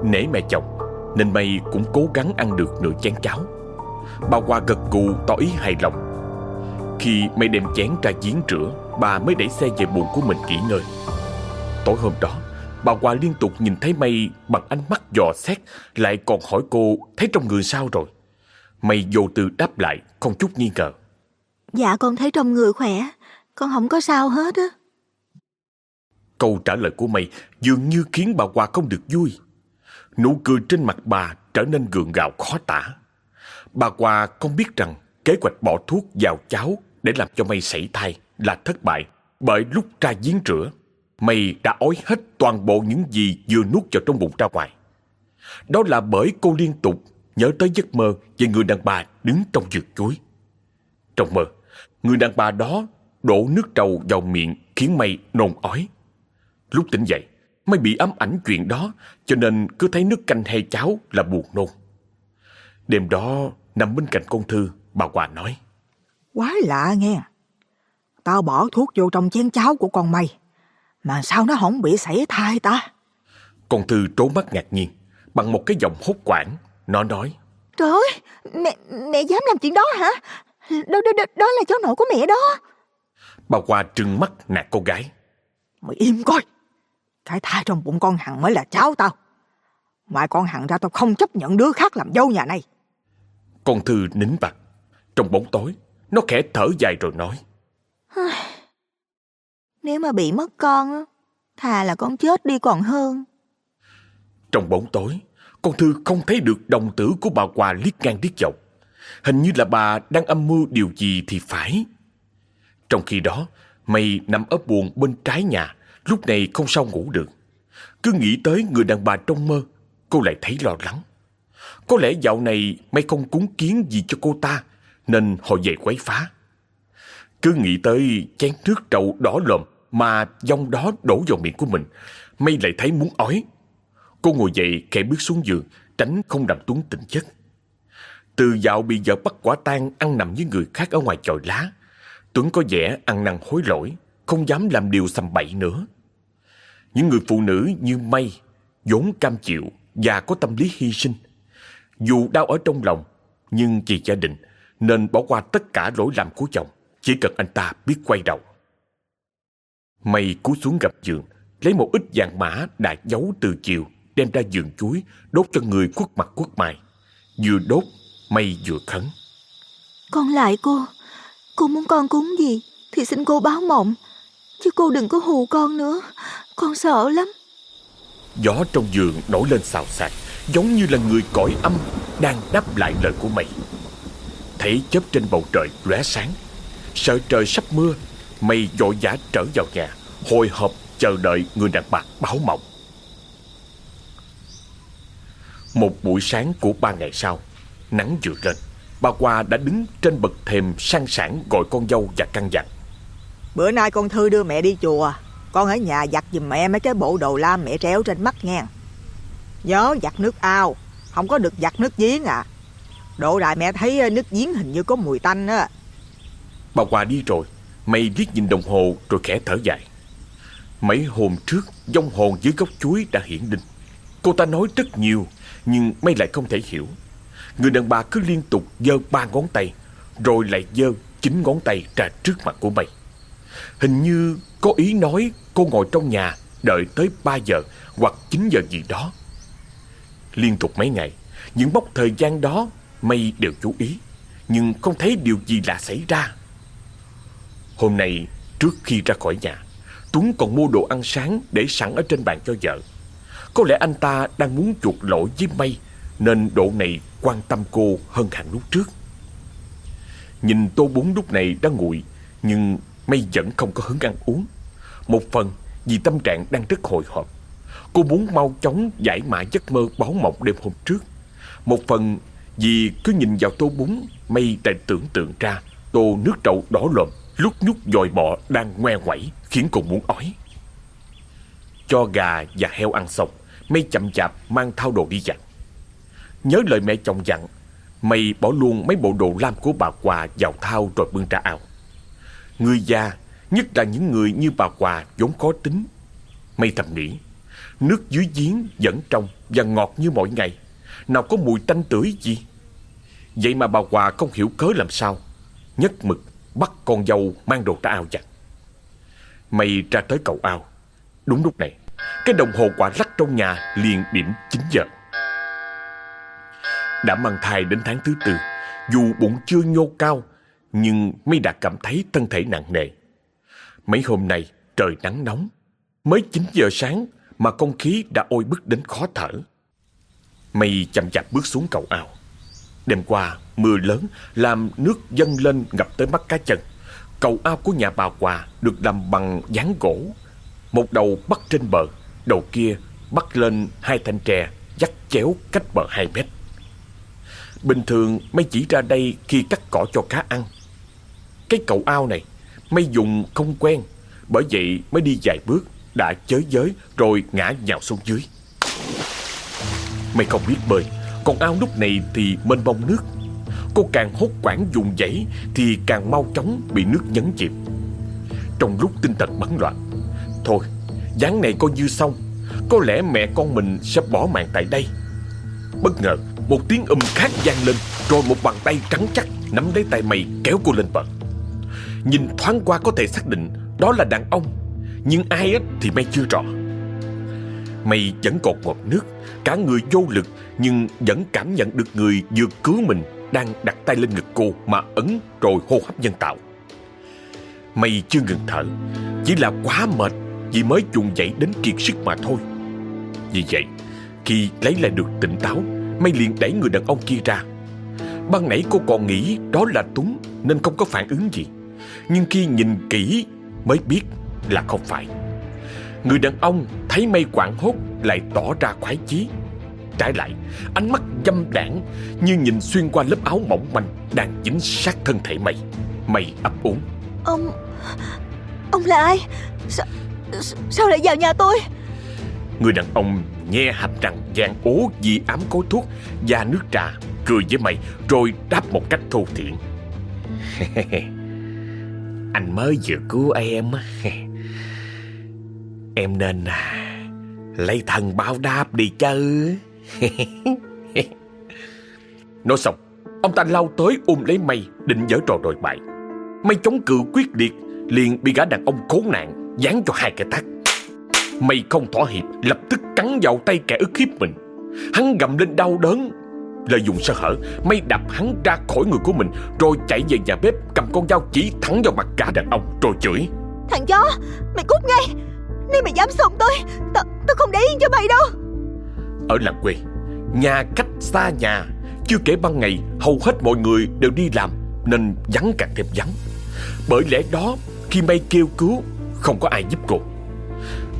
[SPEAKER 1] Nể mẹ chồng Nên Mây cũng cố gắng ăn được nửa chén cháo. Bà Hòa gật gù tỏ ý hài lòng. Khi Mây đem chén ra giếng rửa Bà mới đẩy xe về buồng của mình nghỉ ngơi Tối hôm đó Bà Hòa liên tục nhìn thấy Mây bằng ánh mắt dò xét Lại còn hỏi cô thấy trong người sao rồi? Mây vô tư đáp lại không chút nghi ngờ.
[SPEAKER 2] Dạ con thấy trong người khỏe Con không có sao hết á.
[SPEAKER 1] Câu trả lời của Mây dường như khiến bà Hòa không được vui. Nụ cười trên mặt bà trở nên gượng gạo khó tả. Bà Hòa không biết rằng kế hoạch bỏ thuốc vào cháo để làm cho Mây sảy thai là thất bại bởi lúc ra giếng rửa, mày đã ói hết toàn bộ những gì vừa nuốt vào trong bụng ra ngoài. Đó là bởi cô liên tục nhớ tới giấc mơ về người đàn bà đứng trong vườn chuối. Trong mơ, người đàn bà đó đổ nước trầu vào miệng khiến mày nôn ói. Lúc tỉnh dậy, mày bị ám ảnh chuyện đó, cho nên cứ thấy nước canh hay cháo là buồn nôn. Đêm đó, nằm bên cạnh con Thư, bà Hòa nói.
[SPEAKER 3] Quá lạ nghe. Tao bỏ thuốc vô trong chén cháo của con mày. Mà sao nó không bị sảy thai ta?
[SPEAKER 1] Con Thư trố mắt ngạc nhiên, bằng một cái giọng hốt quảng, nó nói.
[SPEAKER 2] Trời ơi, mẹ, mẹ dám làm chuyện đó hả? Đó, đó, đó, đó là cháu nội của mẹ đó.
[SPEAKER 1] Bà Hoa trừng mắt nạt cô gái.
[SPEAKER 3] Mày im coi. Cái thai trong bụng con Hằng mới là cháu tao. Ngoài con Hằng ra tao không chấp nhận đứa khác làm dâu nhà này.
[SPEAKER 1] Con Thư nín bặt. Trong bóng tối, nó khẽ thở dài rồi nói.
[SPEAKER 2] Nếu mà bị mất con, thà là con chết đi còn hơn.
[SPEAKER 1] Trong bóng tối, con Thư không thấy được đồng tử của bà Hòa liếc ngang liếc dọc. Hình như là bà đang âm mưu điều gì thì phải. Trong khi đó, mày nằm ấp buồn bên trái nhà, lúc này không sao ngủ được. Cứ nghĩ tới người đàn bà trong mơ, cô lại thấy lo lắng. Có lẽ dạo này mày không cúng kiến gì cho cô ta, nên họ về quấy phá. Cứ nghĩ tới chén nước trầu đỏ lồm mà dòng đó đổ vào miệng của mình, mây lại thấy muốn ói. Cô ngồi dậy khẽ bước xuống giường, tránh không đặng tuấn tỉnh giấc. Từ dạo bị vợ bắt quả tang ăn nằm với người khác ở ngoài chòi lá, Tuấn có vẻ ăn năn hối lỗi, không dám làm điều sầm bậy nữa. Những người phụ nữ như May, vốn cam chịu và có tâm lý hy sinh. Dù đau ở trong lòng, nhưng vì gia đình nên bỏ qua tất cả lỗi lầm của chồng, chỉ cần anh ta biết quay đầu. May cúi xuống gặp giường, lấy một ít vàng mã đã giấu từ chiều, đem ra giường chuối, đốt cho người quất mặt quất mày. Vừa đốt, May vừa khấn.
[SPEAKER 2] Con lại cô, cô muốn con cúng gì thì xin cô báo mộng, chứ cô đừng có hù con nữa, con sợ lắm.
[SPEAKER 1] Gió trong giường nổi lên xào xạc, giống như là người cõi âm đang đáp lại lời của mày. Thấy chớp trên bầu trời lóe sáng, sợ trời sắp mưa, mày vội vã trở vào nhà, hồi hộp chờ đợi người đàn bà báo mộng. Một buổi sáng của ba ngày sau, nắng vừa lên, bà Hoa đã đứng trên bậc thềm sang sảng gọi con dâu và căn dặn.
[SPEAKER 3] Bữa nay con Thư đưa mẹ đi chùa. Con ở nhà giặt giùm mẹ mấy cái bộ đồ lam mẹ treo trên mắt nghe. Nhớ giặt nước ao, không có được giặt nước giếng à. Độ đại mẹ thấy ờ, nước giếng hình như có mùi tanh á.
[SPEAKER 1] Bà Hoa đi rồi, mày liếc nhìn đồng hồ rồi khẽ thở dài. Mấy hôm trước, dông hồn dưới gốc chuối đã hiển linh. Cô ta nói rất nhiều, nhưng mày lại không thể hiểu. Người đàn bà cứ liên tục giơ ba ngón tay, rồi lại giơ chín ngón tay ra trước mặt của mày. Hình như có ý nói cô ngồi trong nhà đợi tới 3 giờ hoặc 9 giờ gì đó. Liên tục mấy ngày, những mốc thời gian đó mày đều chú ý, nhưng không thấy điều gì lạ xảy ra. Hôm nay, trước khi ra khỏi nhà, Tuấn còn mua đồ ăn sáng để sẵn ở trên bàn cho vợ. Có lẽ anh ta đang muốn chuộc lỗi với Mây, nên độ này quan tâm cô hơn hẳn lúc trước. Nhìn tô bún lúc này đang nguội, nhưng Mây vẫn không có hứng ăn uống. Một phần vì tâm trạng đang rất hồi hộp. Cô muốn mau chóng giải mã giấc mơ báo mộng đêm hôm trước. Một phần vì cứ nhìn vào tô bún, Mây lại tưởng tượng ra tô nước trậu đỏ lồm, lúc nhúc dòi bọ đang ngoe quẩy khiến cùng muốn ói. Cho gà và heo ăn xong, Mây chậm chạp mang thao đồ đi dặn. Nhớ lời mẹ chồng dặn, Mây bỏ luôn mấy bộ đồ lam của bà Hòa vào thao rồi bưng ra ao. Người già, nhất là những người như bà Hòa vốn khó tính. Mây thầm nghĩ, nước dưới giếng vẫn trong và ngọt như mọi ngày, nào có mùi tanh tưởi gì. Vậy mà bà Hòa không hiểu cớ làm sao, nhất mực bắt con dâu mang đồ ra ao giặt. Mây ra tới cầu ao. Đúng lúc này, cái đồng hồ quả lắc trong nhà liền điểm 9 giờ. Đã mang thai đến tháng thứ tư, dù bụng chưa nhô cao, nhưng Mây đã cảm thấy thân thể nặng nề. Mấy hôm nay trời nắng nóng, mới 9 giờ sáng mà không khí đã ôi bức đến khó thở. Mây chậm chạp bước xuống cầu ao. Đêm qua, mưa lớn làm nước dâng lên ngập tới mắt cá chân. Cầu ao của nhà bà Hòa được làm bằng dáng gỗ. Một đầu bắt trên bờ, đầu kia bắt lên hai thanh tre dắt chéo cách bờ hai mét. Bình thường Mây chỉ ra đây khi cắt cỏ cho cá ăn. Cái cầu ao này Mây dùng không quen, bởi vậy mới đi vài bước đã chới giới rồi ngã nhào xuống dưới. Mày không biết bơi, còn ao lúc này thì mênh mông nước. Cô càng hốt quảng dùng dãy thì càng mau chóng bị nước nhấn chìm. Trong lúc tinh thần bắn loạn, thôi, dáng này coi như xong. Có lẽ mẹ con mình sẽ bỏ mạng tại đây. Bất ngờ, một tiếng um khác vang lên, rồi một bàn tay trắng chắc nắm lấy tay mày kéo cô lên bờ. Nhìn thoáng qua có thể xác định đó là đàn ông Nhưng ai á thì mày chưa rõ Mày vẫn còn ngọt nước Cả người vô lực, Nhưng vẫn cảm nhận được người vừa cứu mình Đang đặt tay lên ngực cô Mà ấn rồi hô hấp nhân tạo. Mày chưa ngừng thở, Chỉ là quá mệt Vì mới dùng dậy đến kiệt sức mà thôi. Vì vậy, Khi lấy lại được tỉnh táo, Mày liền đẩy người đàn ông kia ra. Ban nãy cô còn nghĩ đó là Tuấn Nên không có phản ứng gì, Nhưng khi nhìn kỹ mới biết là không phải. Người đàn ông thấy mây quảng hốt lại tỏ ra khoái chí Trái lại, ánh mắt dâm đảng như nhìn xuyên qua lớp áo mỏng manh đang dính sát thân thể mày. Mày ấp úng.
[SPEAKER 2] Ông... Ông là ai? Sao, sao lại vào nhà tôi?
[SPEAKER 1] Người đàn ông nghe hàm răng gian ố vì ám cối thuốc và nước trà cười với mày rồi đáp một cách thô thiện. [laughs] Anh mới vừa cứu em [laughs] Em nên à, lấy thần báo đáp đi chứ. [laughs] Nói xong Ông ta lao tới ôm lấy mây Định giở trò đồi bại. Mây chống cự quyết liệt Liền bị gã đàn ông khốn nạn Dán cho hai cái tát Mây không thỏa hiệp Lập tức cắn vào tay kẻ ức hiếp mình. Hắn gầm lên đau đớn Lợi dụng sơ hở Mây đạp hắn ra khỏi người của mình Rồi chạy về nhà bếp Cầm con dao chỉ thẳng vào mặt cả đàn ông Rồi chửi.
[SPEAKER 2] Thằng chó Mày cút ngay! Nếu mày dám xông tôi Tao ta không để yên cho mày đâu.
[SPEAKER 1] Ở làng quê, Nhà cách xa nhà, Chưa kể ban ngày, Hầu hết mọi người đều đi làm, Nên vắng càng thêm vắng. Bởi lẽ đó, Khi Mây kêu cứu, Không có ai giúp cô.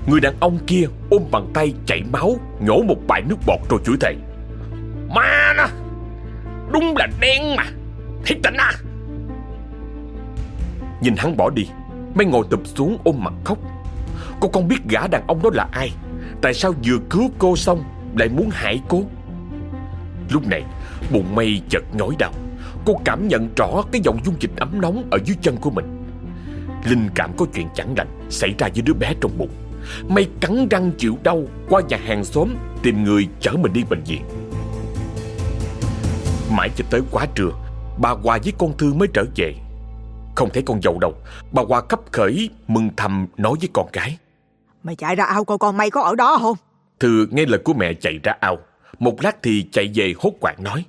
[SPEAKER 1] Người đàn ông kia ôm bàn tay chảy máu, Nhổ một bãi nước bọt rồi chửi thề. Ma nó Đúng là đen mà, Thiệt tình à. Nhìn hắn bỏ đi Mấy ngồi tập xuống ôm mặt khóc. Cô không biết gã đàn ông đó là ai. Tại sao vừa cứu cô xong Lại muốn hại cô? Lúc này, bụng mây chợt nhói đau. Cô cảm nhận rõ cái dòng dung dịch ấm nóng Ở dưới chân của mình. Linh cảm có chuyện chẳng lành Xảy ra với đứa bé trong bụng. Mây cắn răng chịu đau, Qua nhà hàng xóm Tìm người chở mình đi bệnh viện. Mãi cho tới quá trưa, Bà Hòa với con Thư mới trở về. Không thấy con dâu đâu, Bà Hòa cấp khởi mừng thầm nói với con gái.
[SPEAKER 3] Mày chạy ra ao coi con mày có ở đó không?
[SPEAKER 1] Thư nghe lời của mẹ chạy ra ao. Một lát thì chạy về hốt quảng nói.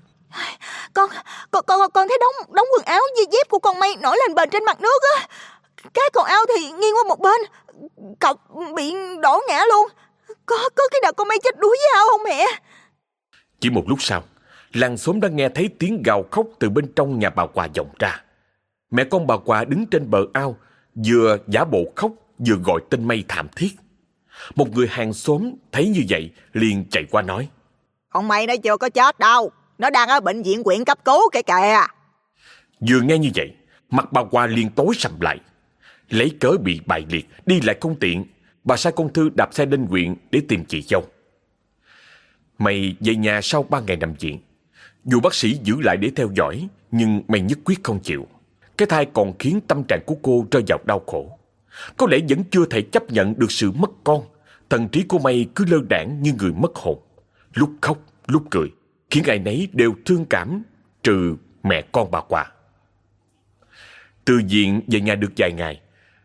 [SPEAKER 2] Con con con, con thấy đống đống quần áo với dép của con mây nổi lên bền trên mặt nước á. Cái con ao thì nghiêng qua một bên Cọc bị đổ ngã luôn. Có có khi nào con mây chết đuối với ao không mẹ?
[SPEAKER 1] Chỉ một lúc sau làng xóm đã nghe thấy tiếng gào khóc từ bên trong nhà bà Hòa vọng ra. Mẹ con bà Hòa đứng trên bờ ao, vừa giả bộ khóc, vừa gọi tên mây thảm thiết. Một người hàng xóm thấy như vậy, liền chạy qua nói.
[SPEAKER 3] Con mày nó chưa có chết đâu, nó đang ở bệnh viện quyện cấp cứu kìa kìa.
[SPEAKER 1] Vừa nghe như vậy, mặt bà Hòa liền tối sầm lại. Lấy cớ bị bại liệt, đi lại không tiện, bà sai con Thư đạp xe lên huyện để tìm chị dâu. Mày về nhà sau ba ngày nằm viện, dù bác sĩ giữ lại để theo dõi, nhưng mày nhất quyết không chịu. Cái thai còn khiến tâm trạng của cô rơi vào đau khổ. Có lẽ vẫn chưa thể chấp nhận được sự mất con. Thần trí của mày cứ lơ đảng như người mất hồn. Lúc khóc, lúc cười, khiến ai nấy đều thương cảm, trừ mẹ con bà quà Từ diện về nhà được vài ngày,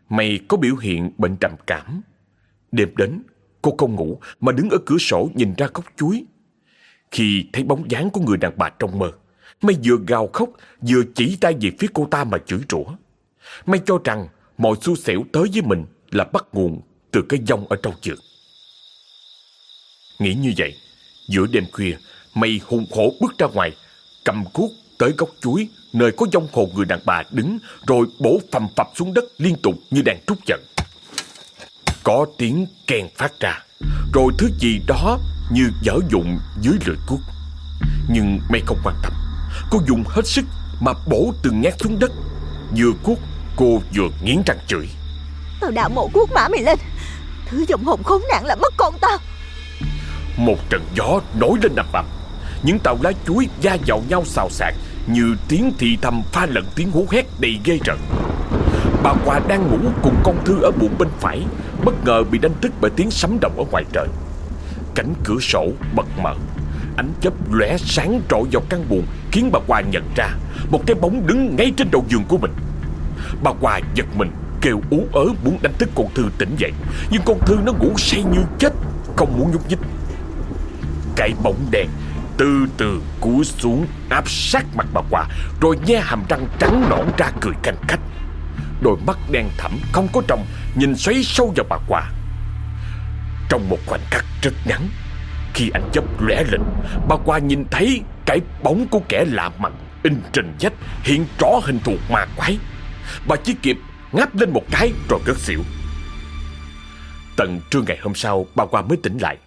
[SPEAKER 1] mày có biểu hiện bệnh trầm cảm. Đêm đến, cô không ngủ mà đứng ở cửa sổ nhìn ra gốc chuối khi thấy bóng dáng của người đàn bà trong mơ. Mày vừa gào khóc, vừa chỉ tay về phía cô ta mà chửi rủa. Mày cho rằng mọi xui xẻo tới với mình là bắt nguồn từ cái dông ở trong giường. Nghĩ như vậy, giữa đêm khuya, mày hùng hổ bước ra ngoài, cầm cuốc tới góc chuối, nơi có dông hồn người đàn bà đứng, rồi bổ phầm phập xuống đất liên tục như đang trút giận. Có tiếng kèn phát ra, rồi thứ gì đó như dở dụng dưới lưỡi cuốc. Nhưng mày không quan tâm. Cô dùng hết sức mà bổ từng nhát xuống đất. Vừa cuốc, cô vừa nghiến răng chửi.
[SPEAKER 2] Tao đã mổ cuốc mã mày lên. Thứ dòng hồn khốn nạn là mất con ta
[SPEAKER 1] Một trận gió nổi lên nằm ầm Những tàu lá chuối va vào nhau xào xạc Như tiếng thì thầm pha lẫn tiếng hú hét đầy ghê rợn. Bà Hòa đang ngủ cùng con Thư ở buồng bên phải Bất ngờ bị đánh thức bởi tiếng sấm động ở ngoài trời. Cánh cửa sổ bật mở. Ánh chớp lóe sáng trội vào căn buồng Khiến bà Hòa nhận ra Một cái bóng đứng ngay trên đầu giường của mình Bà Hòa giật mình, Kêu ú ớ muốn đánh thức con Thư tỉnh dậy. Nhưng con Thư nó ngủ say như chết, Không muốn nhúc nhích. Cái bóng đèn từ từ cúi xuống, áp sát mặt bà Hòa Rồi nhe hàm răng trắng nõn ra cười canh khách. Đôi mắt đen thẳm, không có trong Nhìn xoáy sâu vào bà Hòa Trong một khoảnh khắc rất ngắn, Khi anh chấp lóe lên, Bà Hòa nhìn thấy cái bóng của kẻ lạ mặt, In trên vách hiện rõ hình thù ma quái. Bà chỉ kịp ngáp lên một cái rồi gất xỉu Tận trưa ngày hôm sau bà qua mới tỉnh lại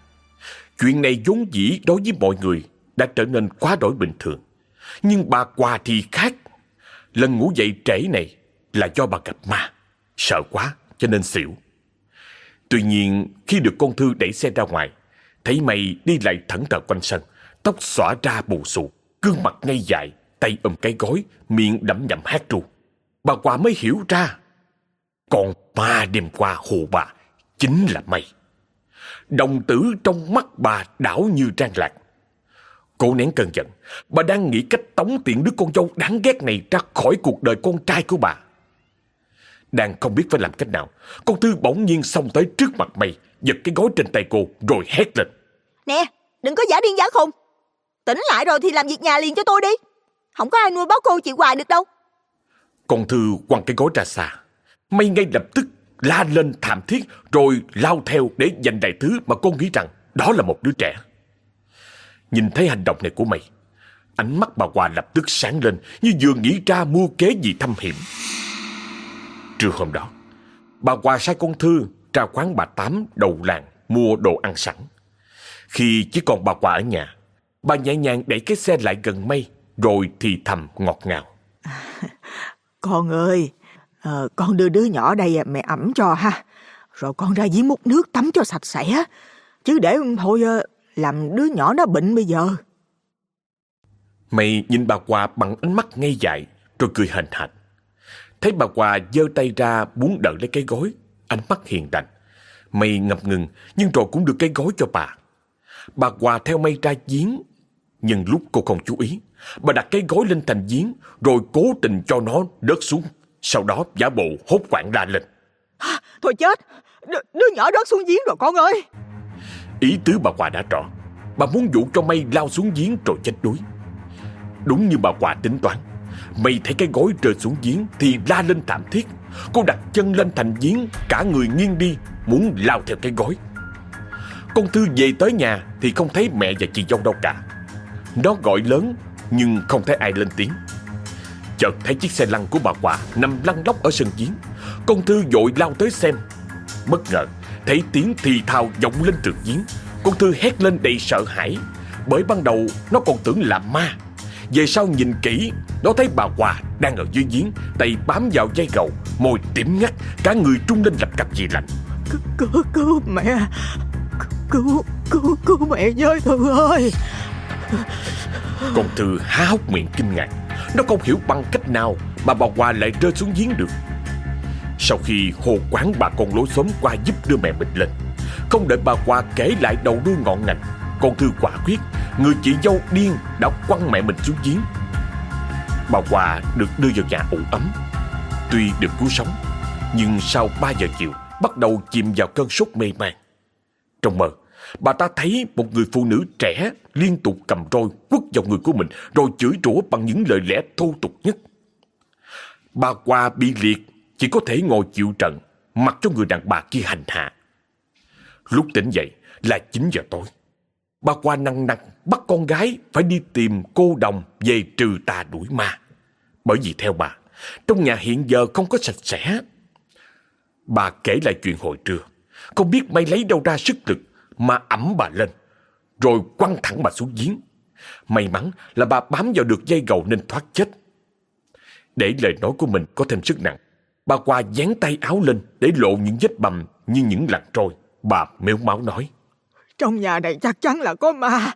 [SPEAKER 1] Chuyện này vốn dĩ đối với mọi người đã trở nên quá đổi bình thường. Nhưng bà qua thì khác. Lần ngủ dậy trễ này là do bà gặp ma. Sợ quá cho nên xỉu. Tuy nhiên khi được con Thư đẩy xe ra ngoài, thấy mày đi lại thẳng thờ quanh sân, tóc xõa ra bù xù, gương mặt ngay dại, tay ôm cái gối, miệng đẫm nhậm hát ru. Bà quả mới hiểu ra, còn ba đêm qua hồ bà chính là mày. Đồng tử trong mắt bà đảo như trang lạc. Cô nén cơn giận, bà đang nghĩ cách tống tiện đứa con dâu đáng ghét này ra khỏi cuộc đời con trai của bà. Đang không biết phải làm cách nào, con thư bỗng nhiên xông tới trước mặt mày, giật cái gói trên tay cô rồi hét lên.
[SPEAKER 2] Nè, đừng có giả điên giả khùng. Tỉnh lại rồi thì làm việc nhà liền cho tôi đi. Không có ai nuôi báo cô chị hoài được đâu
[SPEAKER 1] còn Thư quăng cái gối ra xa. Mây ngay lập tức la lên thảm thiết rồi lao theo để giành đại thứ mà cô nghĩ rằng đó là một đứa trẻ. Nhìn thấy hành động này của mày, ánh mắt bà Hòa lập tức sáng lên như vừa nghĩ ra mưu kế gì thâm hiểm. Trưa hôm đó, bà Hòa sai con Thư ra quán bà Tám đầu làng mua đồ ăn sẵn. Khi chỉ còn bà Hòa ở nhà, bà nhẹ nhàng đẩy cái xe lại gần mây rồi thì thầm ngọt ngào. [laughs]
[SPEAKER 3] Con ơi, à, con đưa đứa nhỏ đây à, mẹ ẩm cho ha. Rồi con ra giếng múc nước tắm cho sạch sẽ. Chứ để thôi ờ, làm đứa nhỏ nó bệnh bây giờ.
[SPEAKER 1] Mày nhìn bà Hòa bằng ánh mắt ngây dại rồi cười hình hạch. Thấy bà Hòa giơ tay ra muốn đỡ lấy cái gối, ánh mắt hiền lành. Mày ngập ngừng nhưng rồi cũng được cái gối cho bà. Bà Hòa theo mây ra giếng, nhưng lúc cô không chú ý, bà đặt cái gối lên thành giếng rồi cố tình cho nó rớt xuống. Sau đó giả bộ hốt quảng la lên.
[SPEAKER 3] Thôi chết, đ đứa nhỏ rớt xuống giếng rồi con ơi.
[SPEAKER 1] Ý tứ bà Hòa đã rõ. Bà muốn dụ cho mây lao xuống giếng rồi chết đuối. Đúng như bà Hòa tính toán. Mây thấy cái gối rơi xuống giếng thì la lên thảm thiết. Cô đặt chân lên thành giếng, cả người nghiêng đi, muốn lao theo cái gối. Con Thư về tới nhà thì không thấy mẹ và chị dâu đâu cả. Nó gọi lớn nhưng không thấy ai lên tiếng. Chợt thấy chiếc xe lăn của bà Hòa nằm lăn lóc ở sân giếng. Con Thư vội lao tới xem. Bất ngờ, thấy tiếng thì thào vọng lên từ giếng. Con Thư hét lên đầy sợ hãi. Bởi ban đầu nó còn tưởng là ma. Về sau nhìn kỹ, nó thấy bà Hòa đang ở dưới giếng, tay bám vào dây gầu, môi tím ngắt, cả người trung lên lập cặp gì lạnh.
[SPEAKER 3] Cứu, cứu mẹ, cứu, cứu, cứu mẹ với Thư ơi.
[SPEAKER 1] Con Thư há hốc miệng kinh ngạc. Nó không hiểu bằng cách nào mà bà Hòa lại rơi xuống giếng được. Sau khi hồ quán bà con lối xóm qua giúp đưa mẹ mình lên, không đợi bà Hòa kể lại đầu đuôi ngọn ngành, con Thư quả quyết, người chị dâu điên đã quăng mẹ mình xuống giếng. Bà Hòa được đưa vào nhà ủ ấm. Tuy được cứu sống, nhưng sau 3 giờ chiều bắt đầu chìm vào cơn sốt mê man. Trong mơ, bà ta thấy một người phụ nữ trẻ liên tục cầm roi quất vào người của mình rồi chửi rủa bằng những lời lẽ thô tục nhất. Bà Qua bị liệt, chỉ có thể ngồi chịu trận, mặc cho người đàn bà kia hành hạ. Lúc tỉnh dậy là 9 giờ tối. Bà Qua năng năng bắt con gái phải đi tìm cô đồng về trừ tà đuổi ma. Bởi vì theo bà, trong nhà hiện giờ không có sạch sẽ. Bà kể lại chuyện hồi trưa, không biết may lấy đâu ra sức lực mà ẩm bà lên, rồi quăng thẳng bà xuống giếng. May mắn là bà bám vào được dây gầu nên thoát chết. Để lời nói của mình có thêm sức nặng, bà qua dán tay áo lên để lộ những vết bầm như những lằn trôi, Bà mếu máu nói.
[SPEAKER 3] Trong nhà này chắc chắn là có ma.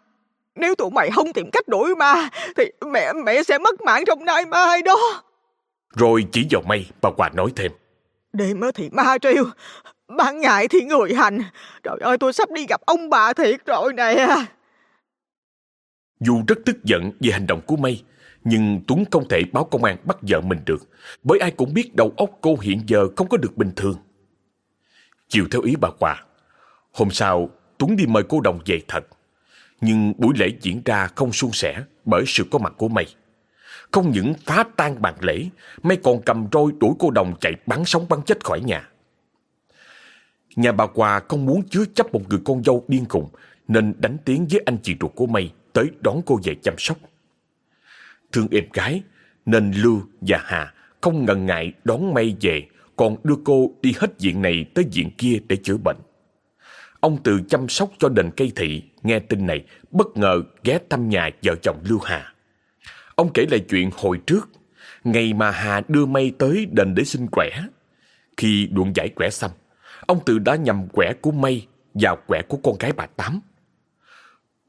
[SPEAKER 3] Nếu tụi mày không tìm cách đuổi ma, thì mẹ mẹ sẽ mất mạng trong nay mai đó.
[SPEAKER 1] Rồi chỉ vào mây, bà Hòa nói thêm.
[SPEAKER 3] Đêm thì ma triêu, ban ngày thì người hành. Trời ơi, tôi sắp đi gặp ông bà thiệt rồi nè.
[SPEAKER 1] Dù rất tức giận về hành động của Mây, nhưng Tuấn không thể báo công an bắt vợ mình được, bởi ai cũng biết đầu óc cô hiện giờ không có được bình thường. Chiều theo ý bà Hòa, hôm sau Tuấn đi mời cô Đồng về thật. Nhưng buổi lễ diễn ra không suôn sẻ bởi sự có mặt của Mây. Không những phá tan bàn lễ, Mây còn cầm roi đuổi cô Đồng chạy bắn sống bắn chết khỏi nhà. Nhà bà Hòa không muốn chứa chấp một người con dâu điên khùng nên đánh tiếng với anh chị ruột của Mây tới đón cô về chăm sóc. Thương em gái nên Lưu và Hà không ngần ngại đón Mây về còn đưa cô đi hết diện này tới diện kia để chữa bệnh. Ông Từ chăm sóc cho đền cây thị, nghe tin này, bất ngờ ghé thăm nhà vợ chồng Lưu Hà. Ông kể lại chuyện hồi trước, ngày mà Hà đưa Mây tới đền để xin quẻ. Khi đuộn giải quẻ xong, ông Từ đã nhầm quẻ của Mây vào quẻ của con gái bà Tám.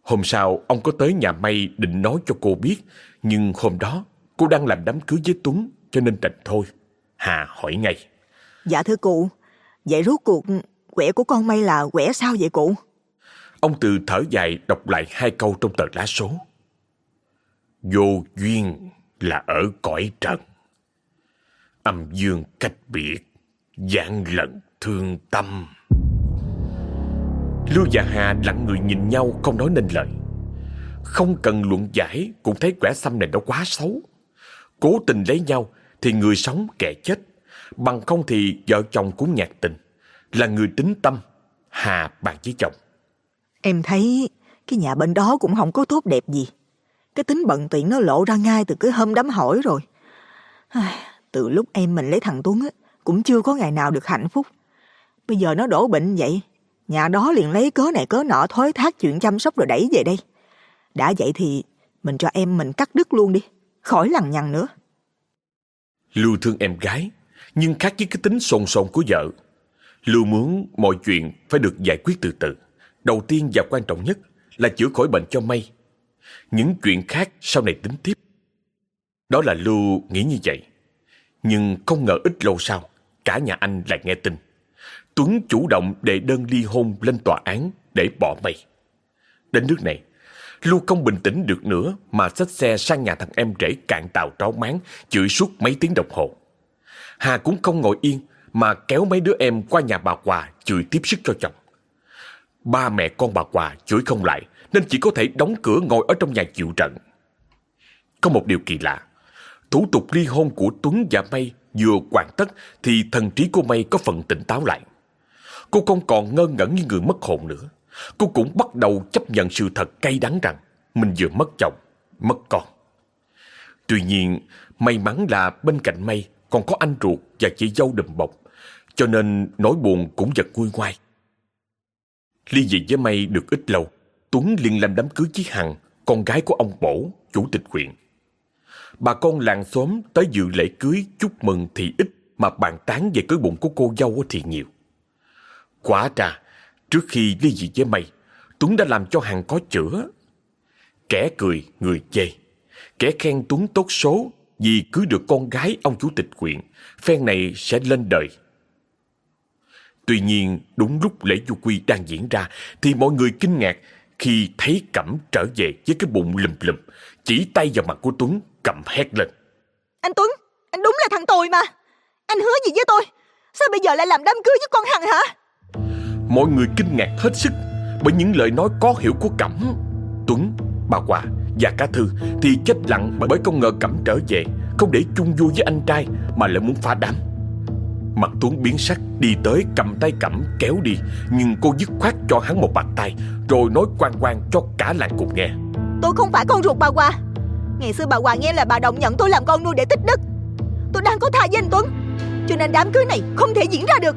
[SPEAKER 1] Hôm sau, ông có tới nhà Mây định nói cho cô biết, nhưng hôm đó cô đang làm đám cưới với Tuấn, cho nên trạch thôi. Hà hỏi ngay.
[SPEAKER 3] Dạ thưa cụ, vậy rốt cuộc quẻ của con Mây là quẻ sao vậy cụ?
[SPEAKER 1] Ông Từ thở dài đọc lại hai câu trong tờ lá số. Vô duyên là ở cõi trần. Âm dương cách biệt, dạng lần thương tâm. Lưu và Hà lặng người nhìn nhau không nói nên lời. Không cần luận giải cũng thấy quẻ xăm này nó quá xấu. Cố tình lấy nhau thì người sống kẻ chết. Bằng không thì vợ chồng cũng nhạt tình. Là người tính tâm, Hà bàn với chồng.
[SPEAKER 3] Em thấy cái nhà bên đó cũng không có tốt đẹp gì. Cái tính bận tiện nó lộ ra ngay từ cái hôm đám hỏi rồi. Từ lúc em mình lấy thằng Tuấn á, cũng chưa có ngày nào được hạnh phúc. Bây giờ nó đổ bệnh vậy, nhà đó liền lấy cớ này cớ nọ thối thác chuyện chăm sóc rồi đẩy về đây. Đã vậy thì mình cho em mình cắt đứt luôn đi, khỏi lằng nhằng nữa.
[SPEAKER 1] Lưu thương em gái, nhưng khác với cái tính sồn sồn của vợ. Lưu muốn mọi chuyện phải được giải quyết từ từ. Đầu tiên và quan trọng nhất là chữa khỏi bệnh cho May. Những chuyện khác sau này tính tiếp. Đó là Lưu nghĩ như vậy. Nhưng không ngờ ít lâu sau, cả nhà anh lại nghe tin. Tuấn chủ động đệ đơn ly hôn lên tòa án để bỏ mây Đến nước này, Lưu không bình tĩnh được nữa mà xách xe sang nhà thằng em rể cạn tàu tráo máng, chửi suốt mấy tiếng đồng hồ. Hà cũng không ngồi yên mà kéo mấy đứa em qua nhà bà Hòa chửi tiếp sức cho chồng. Ba mẹ con bà Hòa chửi không lại nên chỉ có thể đóng cửa ngồi ở trong nhà chịu trận. Có một điều kỳ lạ, thủ tục ly hôn của Tuấn và May vừa hoàn tất thì thần trí của May có phần tỉnh táo lại. Cô không còn ngơ ngẩn như người mất hồn nữa. Cô cũng bắt đầu chấp nhận sự thật cay đắng rằng mình vừa mất chồng, mất con. Tuy nhiên, may mắn là bên cạnh May còn có anh ruột và chị dâu đùm bọc, cho nên nỗi buồn cũng giật nguôi ngoai. Ly dị với May được ít lâu, Tuấn liền làm đám cưới với Hằng, con gái của ông Bổ, chủ tịch huyện. Bà con làng xóm tới dự lễ cưới chúc mừng thì ít mà bàn tán về cưới bụng của cô dâu thì nhiều. Quả ra, trước khi ly dị với mày, Tuấn đã làm cho Hằng có chữa. Kẻ cười, người chê. Kẻ khen Tuấn tốt số vì cưới được con gái ông chủ tịch huyện, phen này sẽ lên đời. Tuy nhiên, đúng lúc lễ du quy đang diễn ra thì mọi người kinh ngạc khi thấy Cẩm trở về với cái bụng lùm lùm, chỉ tay vào mặt của Tuấn cẩm hét lên.
[SPEAKER 2] Anh Tuấn, anh đúng là thằng tồi mà. Anh hứa gì với tôi? Sao bây giờ lại làm đám cưới với con Hằng hả?
[SPEAKER 1] Mọi người kinh ngạc hết sức bởi những lời nói có hiểu của Cẩm. Tuấn, bà Hòa và cả Thư thì chết lặng bởi không ngờ Cẩm trở về, không để chung vui với anh trai mà lại muốn phá đám. Mặt Tuấn biến sắc đi tới cầm tay Cẩm kéo đi Nhưng cô dứt khoát cho hắn một bàn tay Rồi nói quan quan cho cả làng cùng nghe
[SPEAKER 2] Tôi không phải con ruột bà Hòa Ngày xưa bà Hòa nghe là bà Đồng nhận tôi làm con nuôi để tích đức Tôi đang có thai với anh Tuấn Cho nên đám cưới này không thể diễn ra được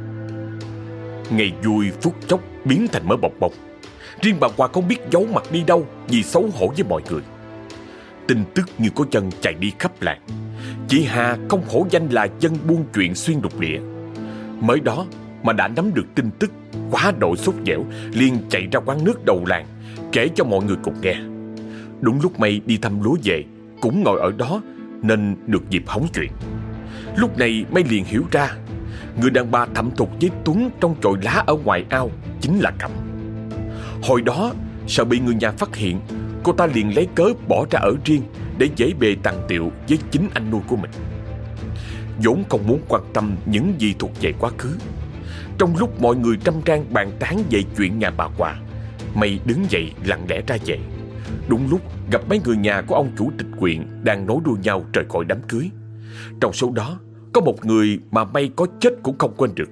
[SPEAKER 1] Ngày vui phút chốc biến thành mớ bọc bọc Riêng bà Hòa không biết giấu mặt đi đâu Vì xấu hổ với mọi người Tin tức như có chân chạy đi khắp làng Chị Hà không hổ danh là dân buôn chuyện xuyên lục địa Mới đó mà đã nắm được tin tức, quá độ sốt dẻo, liền chạy ra quán nước đầu làng, kể cho mọi người cùng nghe. Đúng lúc mày đi thăm lúa về, cũng ngồi ở đó, nên được dịp hóng chuyện. Lúc này mày liền hiểu ra người đàn bà thẩm thục với Tuấn trong chồi lá ở ngoài ao chính là Cẩm. Hồi đó sợ bị người nhà phát hiện cô ta liền lấy cớ bỏ ra ở riêng để dễ bề tàn tiệu với chính anh nuôi của mình vốn không muốn quan tâm những gì thuộc về quá khứ. Trong lúc mọi người trăm trang bàn tán về chuyện nhà bà Hòa, mày đứng dậy lặng lẽ ra về. Đúng lúc gặp mấy người nhà của ông chủ tịch quyện đang nối đuôi nhau trời khỏi đám cưới. Trong số đó, có một người mà may có chết cũng không quên được.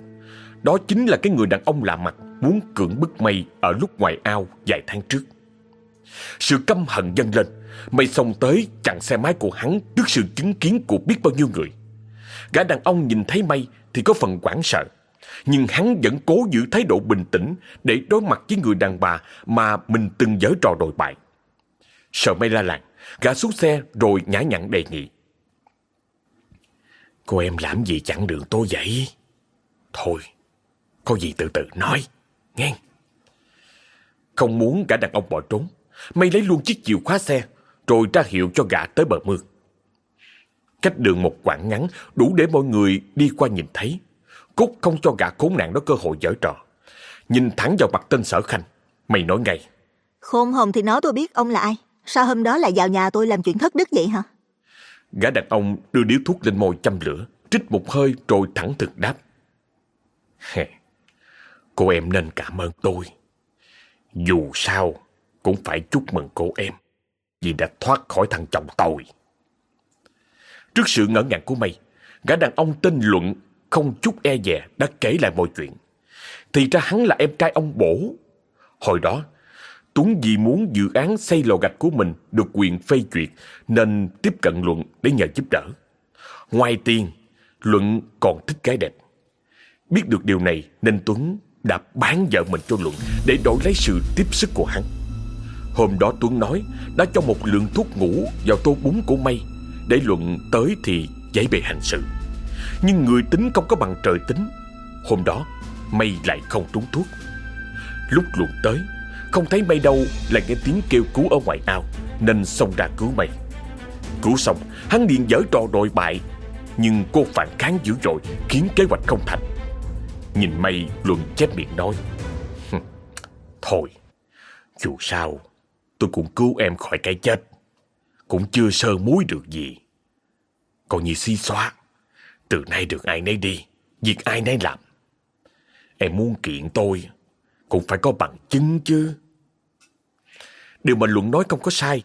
[SPEAKER 1] Đó chính là cái người đàn ông lạ mặt muốn cưỡng bức May ở lúc ngoài ao vài tháng trước. Sự căm hận dâng lên, May xông tới chặn xe máy của hắn trước sự chứng kiến của biết bao nhiêu người. Gã đàn ông nhìn thấy May thì có phần quảng sợ. Nhưng hắn vẫn cố giữ thái độ bình tĩnh để đối mặt với người đàn bà mà mình từng giở trò đồi bại. Sợ May la làng, gã xuống xe rồi nhã nhặn đề nghị. Cô em làm gì chặn đường tôi vậy? Thôi, có gì từ từ nói, nghe. Không muốn gã đàn ông bỏ trốn, mày lấy luôn chiếc chìa khóa xe rồi ra hiệu cho gã tới bờ mương. Cách đường một quãng ngắn đủ để mọi người đi qua nhìn thấy. Cúc không cho gã khốn nạn đó cơ hội giở trò. Nhìn thẳng vào mặt tên sở khanh. Mày nói ngay.
[SPEAKER 2] Khôn hồn thì nói tôi biết ông là ai. Sao hôm đó lại vào nhà tôi làm chuyện thất đức vậy hả?
[SPEAKER 1] Gã đàn ông đưa điếu thuốc lên môi châm lửa, trích một hơi rồi thẳng thực đáp. cô em nên cảm ơn tôi. Dù sao, cũng phải chúc mừng cô em vì đã thoát khỏi thằng chồng tôi. Trước sự ngỡ ngàng của mày, gã đàn ông tên Luận không chút e dè đã kể lại mọi chuyện. Thì ra hắn là em trai ông bổ. Hồi đó, Tuấn vì muốn dự án xây lò gạch của mình được quyền phê duyệt nên tiếp cận Luận để nhờ giúp đỡ. Ngoài tiền, Luận còn thích gái đẹp. Biết được điều này nên Tuấn đã bán vợ mình cho Luận để đổi lấy sự tiếp sức của hắn. Hôm đó Tuấn nói đã cho một lượng thuốc ngủ vào tô bún của May để luận tới thì giải bề hành sự Nhưng người tính không có bằng trời tính Hôm đó Mây lại không trúng thuốc Lúc luận tới không thấy Mây đâu lại nghe tiếng kêu cứu ở ngoài ao Nên xông ra cứu Mây Cứu xong Hắn liền dở trò đội bại Nhưng cô phản kháng dữ dội Khiến kế hoạch không thành Nhìn Mây luận chép miệng nói Thôi Dù sao Tôi cũng cứu em khỏi cái chết cũng chưa sơ muối được gì. Còn như xí xóa, từ nay được ai nấy đi, việc ai nấy làm. Em muốn kiện tôi, cũng phải có bằng chứng chứ. Điều mà Luận nói không có sai,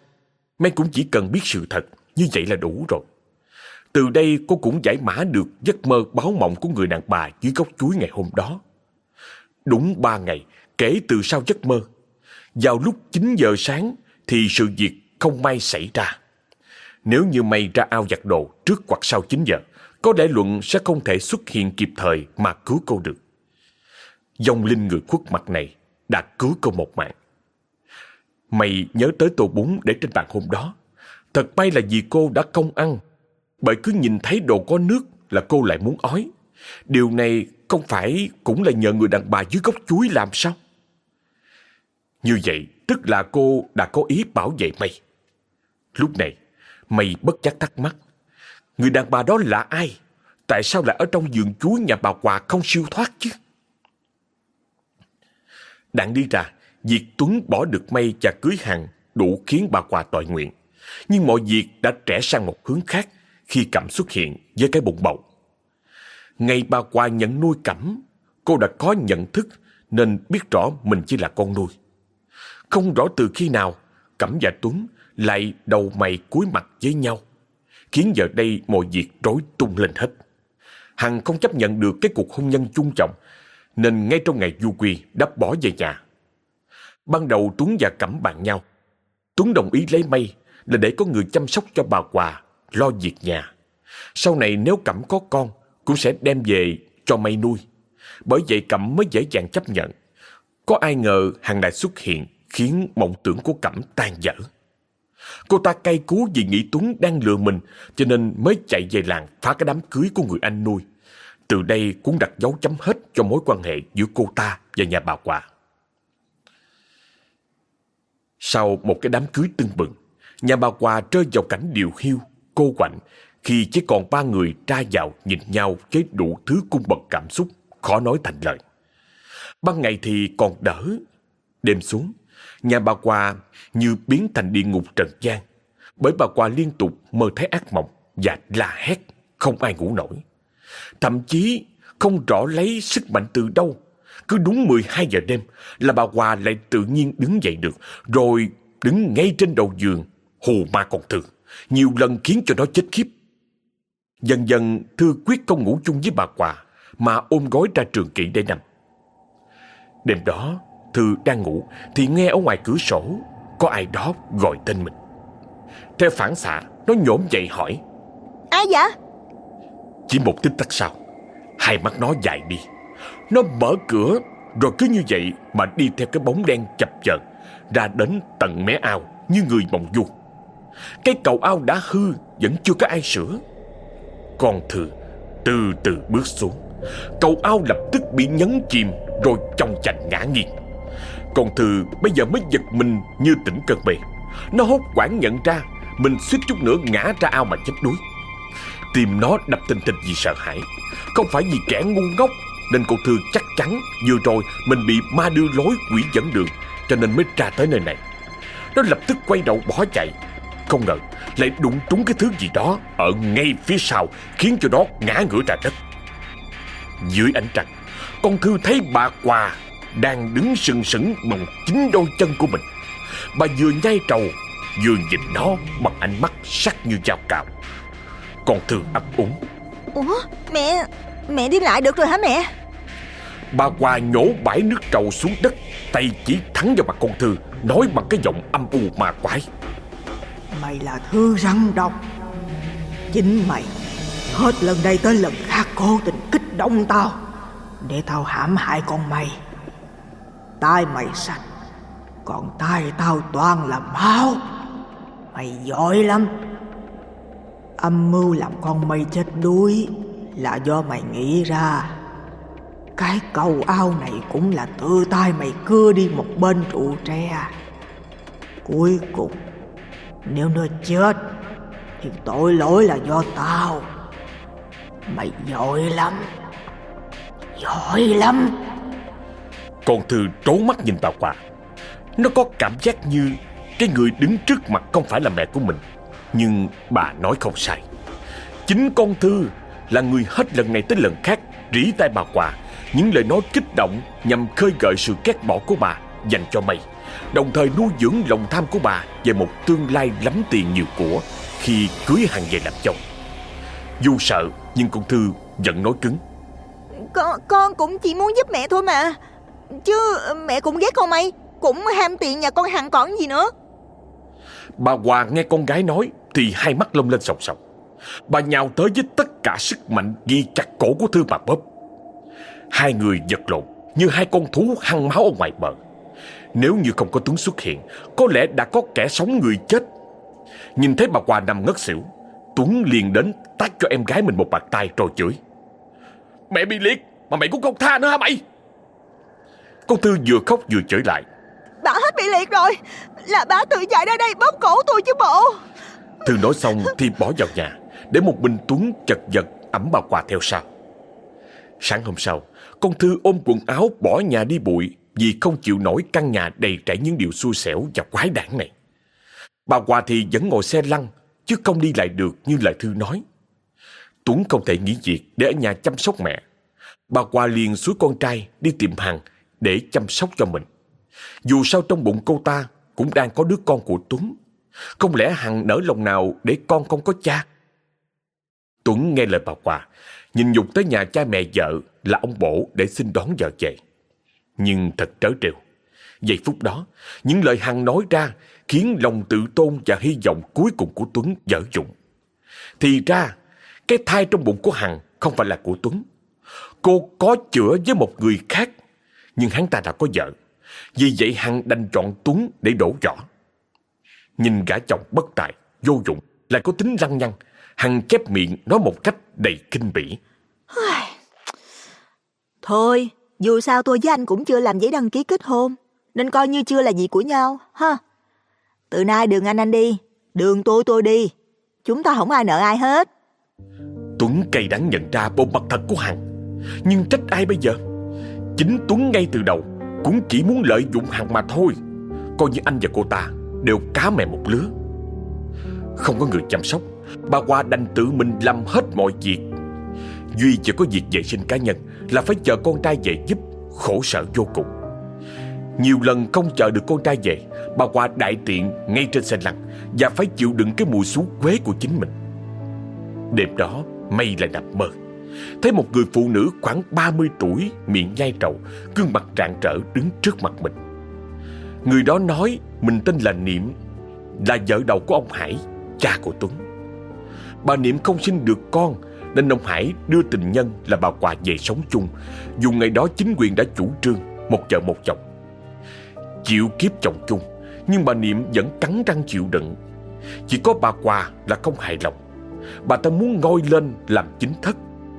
[SPEAKER 1] mấy cũng chỉ cần biết sự thật, như vậy là đủ rồi. Từ đây cô cũng giải mã được giấc mơ báo mộng của người đàn bà dưới gốc chuối ngày hôm đó. Đúng ba ngày kể từ sau giấc mơ. Vào lúc 9 giờ sáng thì sự việc không may xảy ra. Nếu như mày ra ao giặt đồ trước hoặc sau 9 giờ, có lẽ Luận sẽ không thể xuất hiện kịp thời mà cứu cô được. Dòng linh người khuất mặt này đã cứu cô một mạng. Mày nhớ tới tô bún để trên bàn hôm đó. Thật may là vì cô đã không ăn. Bởi cứ nhìn thấy đồ có nước là cô lại muốn ói. Điều này không phải cũng là nhờ người đàn bà dưới gốc chuối làm sao? Như vậy, tức là cô đã có ý bảo vệ mày. Lúc này, mày bất giác thắc mắc. Người đàn bà đó là ai? Tại sao lại ở trong giường chuối nhà bà Hòa không siêu thoát chứ? Đặng đi ra, việc Tuấn bỏ được mây và cưới Hằng đủ khiến bà Hòa tội nguyện. Nhưng mọi việc đã trẻ sang một hướng khác khi Cẩm xuất hiện với cái bụng bầu. Ngày bà Hòa nhận nuôi Cẩm, cô đã có nhận thức nên biết rõ mình chỉ là con nuôi. Không rõ từ khi nào Cẩm và Tuấn lại đầu mày cúi mặt với nhau, khiến giờ đây mọi việc rối tung lên hết. Hằng không chấp nhận được cái cuộc hôn nhân chung trọng, nên ngay trong ngày du quy đã bỏ về nhà. Ban đầu Tuấn và Cẩm bàn nhau. Tuấn đồng ý lấy mây là để có người chăm sóc cho bà Hòa, lo việc nhà. Sau này nếu Cẩm có con, cũng sẽ đem về cho mây nuôi. Bởi vậy Cẩm mới dễ dàng chấp nhận. Có ai ngờ hàng đại xuất hiện khiến mộng tưởng của Cẩm tan dở. Cô ta cay cú vì nghĩ Tuấn đang lừa mình cho nên mới chạy về làng phá cái đám cưới của người anh nuôi. Từ đây cũng đặt dấu chấm hết cho mối quan hệ giữa cô ta và nhà bà quả. Sau một cái đám cưới tưng bừng, nhà bà Hòa rơi vào cảnh điều hiu, cô quạnh khi chỉ còn ba người tra vào nhìn nhau với đủ thứ cung bậc cảm xúc, khó nói thành lời. Ban ngày thì còn đỡ, đêm xuống, nhà bà Hòa như biến thành địa ngục trần gian, bởi bà Hòa liên tục mơ thấy ác mộng và la hét, không ai ngủ nổi. Thậm chí không rõ lấy sức mạnh từ đâu. Cứ đúng 12 giờ đêm là bà Hòa lại tự nhiên đứng dậy được, rồi đứng ngay trên đầu giường, hù ma con Thư, nhiều lần khiến cho nó chết khiếp. Dần dần Thư quyết không ngủ chung với bà Hòa, mà ôm gối ra trường kỷ để nằm. Đêm đó, Thư đang ngủ thì nghe ở ngoài cửa sổ có ai đó gọi tên mình. Theo phản xạ, nó nhổm dậy hỏi.
[SPEAKER 2] Ai vậy?
[SPEAKER 1] Chỉ một tích tắc sau, hai mắt nó dài đi. Nó mở cửa, rồi cứ như vậy mà đi theo cái bóng đen chập chờn, ra đến tận mé ao như người mộng du. Cái cầu ao đã hư, vẫn chưa có ai sửa. Con thừa từ từ bước xuống. Cầu ao lập tức bị nhấn chìm, rồi trong chành ngã nghiêng. Con thư bây giờ mới giật mình như tỉnh cơn mê. Nó hốt quảng nhận ra mình suýt chút nữa ngã ra ao mà chết đuối. Tim nó đập tình tình vì sợ hãi Không phải vì kẻ ngu ngốc nên cô Thư chắc chắn vừa rồi Mình bị ma đưa lối quỷ dẫn đường, Cho nên mới ra tới nơi này. Nó lập tức quay đầu bỏ chạy. Không ngờ lại đụng trúng cái thứ gì đó Ở ngay phía sau, Khiến cho nó ngã ngửa ra đất. Dưới ánh trăng, Con Thư thấy bà Quà Đang đứng sừng sững bằng chính đôi chân của mình. Bà vừa nhai trầu, Vừa nhìn nó bằng ánh mắt sắc như dao cạo con Thư ấp úng.
[SPEAKER 2] Ủa, mẹ Mẹ đi lại được rồi hả mẹ?
[SPEAKER 1] Bà Hòa nhổ bãi nước trầu xuống đất Tay chỉ thắng vào mặt con Thư Nói bằng cái giọng âm u mà quái.
[SPEAKER 3] Mày là Thư răng độc. Chính mày Hết lần đây tới lần khác cố tình kích động tao Để tao hãm hại con mày. Tai mày sạch Còn tai tao toàn là máu. Mày giỏi lắm. Âm mưu làm con mây chết đuối là do mày nghĩ ra. Cái cầu ao này cũng là tự tay mày cưa đi một bên trụ tre. Cuối cùng, Nếu nó chết, Thì tội lỗi là do tao. Mày giỏi lắm Giỏi lắm.
[SPEAKER 1] Con Thư trố mắt nhìn tào Hòa Nó có cảm giác như Cái người đứng trước mặt không phải là mẹ của mình. Nhưng bà nói không sai. Chính con Thư là người hết lần này tới lần khác rỉ tai bà Hòa những lời nói kích động nhằm khơi gợi sự ghét bỏ của bà dành cho mày, đồng thời nuôi dưỡng lòng tham của bà về một tương lai lắm tiền nhiều của khi cưới hàng về làm chồng. Dù sợ nhưng con Thư vẫn nói cứng.
[SPEAKER 2] Con, con cũng chỉ muốn giúp mẹ thôi mà. Chứ mẹ cũng ghét con mày, cũng ham tiền nhà con hàng còn gì nữa.
[SPEAKER 1] Bà Hòa nghe con gái nói thì hai mắt lông lên sòng sòng. Bà nhào tới với tất cả sức mạnh ghi chặt cổ của Thư mà bóp. Hai người giật lộn như hai con thú hăng máu ở ngoài bờ. Nếu như không có Tuấn xuất hiện, có lẽ đã có kẻ sống người chết. Nhìn thấy bà Hòa nằm ngất xỉu, Tuấn liền đến tát cho em gái mình một bàn tay rồi chửi. Mẹ bị liệt, mà mày cũng không tha nữa hả mày? Con Thư vừa khóc vừa chửi lại.
[SPEAKER 2] Bà hết bị liệt rồi, là bà tự chạy ra đây bóp cổ tôi chứ bộ.
[SPEAKER 1] Thư nói xong thì bỏ vào nhà để một mình Tuấn chật vật ẩm bà quà theo sau. Sáng hôm sau, Con Thư ôm quần áo bỏ nhà đi bụi Vì không chịu nổi căn nhà đầy trải những điều xui xẻo và quái đản này. Bà Hòa thì vẫn ngồi xe lăn, Chứ không đi lại được như lời Thư nói. Tuấn không thể nghỉ việc để ở nhà chăm sóc mẹ. Bà Hòa liền suối con trai đi tìm Hằng để chăm sóc cho mình. Dù sao trong bụng cô ta cũng đang có đứa con của Tuấn. Không lẽ Hằng nở lòng nào để con không có cha? Tuấn nghe lời bà Hòa, nhìn nhục tới nhà cha mẹ vợ là ông bổ để xin đón vợ về. Nhưng thật trớ trêu. Giây phút đó, những lời Hằng nói ra khiến lòng tự tôn và hy vọng cuối cùng của Tuấn dở dụng. Thì ra, cái thai trong bụng của Hằng không phải là của Tuấn. Cô có chữa với một người khác, nhưng hắn ta đã có vợ. Vì vậy Hằng đành chọn Tuấn để đổ vỏ. Nhìn gã chồng bất tài, vô dụng, lại có tính lăng nhăng. Hằng chép miệng nói một cách đầy kinh bỉ.
[SPEAKER 2] Thôi, dù sao tôi với anh cũng chưa làm giấy đăng ký kết hôn, nên coi như chưa là gì của nhau, ha. Từ nay đường anh anh đi, đường tôi tôi đi. Chúng ta không ai nợ ai hết.
[SPEAKER 1] Tuấn cay đắng nhận ra bộ mặt thật của Hằng Nhưng trách ai bây giờ Chính Tuấn ngay từ đầu Cũng chỉ muốn lợi dụng Hằng mà thôi Coi như anh và cô ta đều cá mè một lứa Không có người chăm sóc Bà Hoa đành tự mình làm hết mọi việc. Duy chỉ có việc vệ sinh cá nhân Là phải chờ con trai về giúp, Khổ sở vô cùng. Nhiều lần không chờ được con trai về, Bà Hoa đại tiện ngay trên xe lăn Và phải chịu đựng cái mùi xú quế của chính mình. Đêm đó, Mây lại nằm mơ. Thấy một người phụ nữ khoảng 30 tuổi, Miệng nhai trầu, Gương mặt rạng rỡ đứng trước mặt mình. Người đó nói Mình tên là Niệm, Là vợ đầu của ông Hải, Cha của Tuấn. Bà Niệm không sinh được con, Nên ông Hải đưa tình nhân là bà Quà về sống chung. Dù ngày đó chính quyền đã chủ trương, Một vợ một chồng. Chịu kiếp chồng chung, Nhưng bà Niệm vẫn cắn răng chịu đựng. Chỉ có bà Quà là không hài lòng. Bà ta muốn ngôi lên làm chính thất,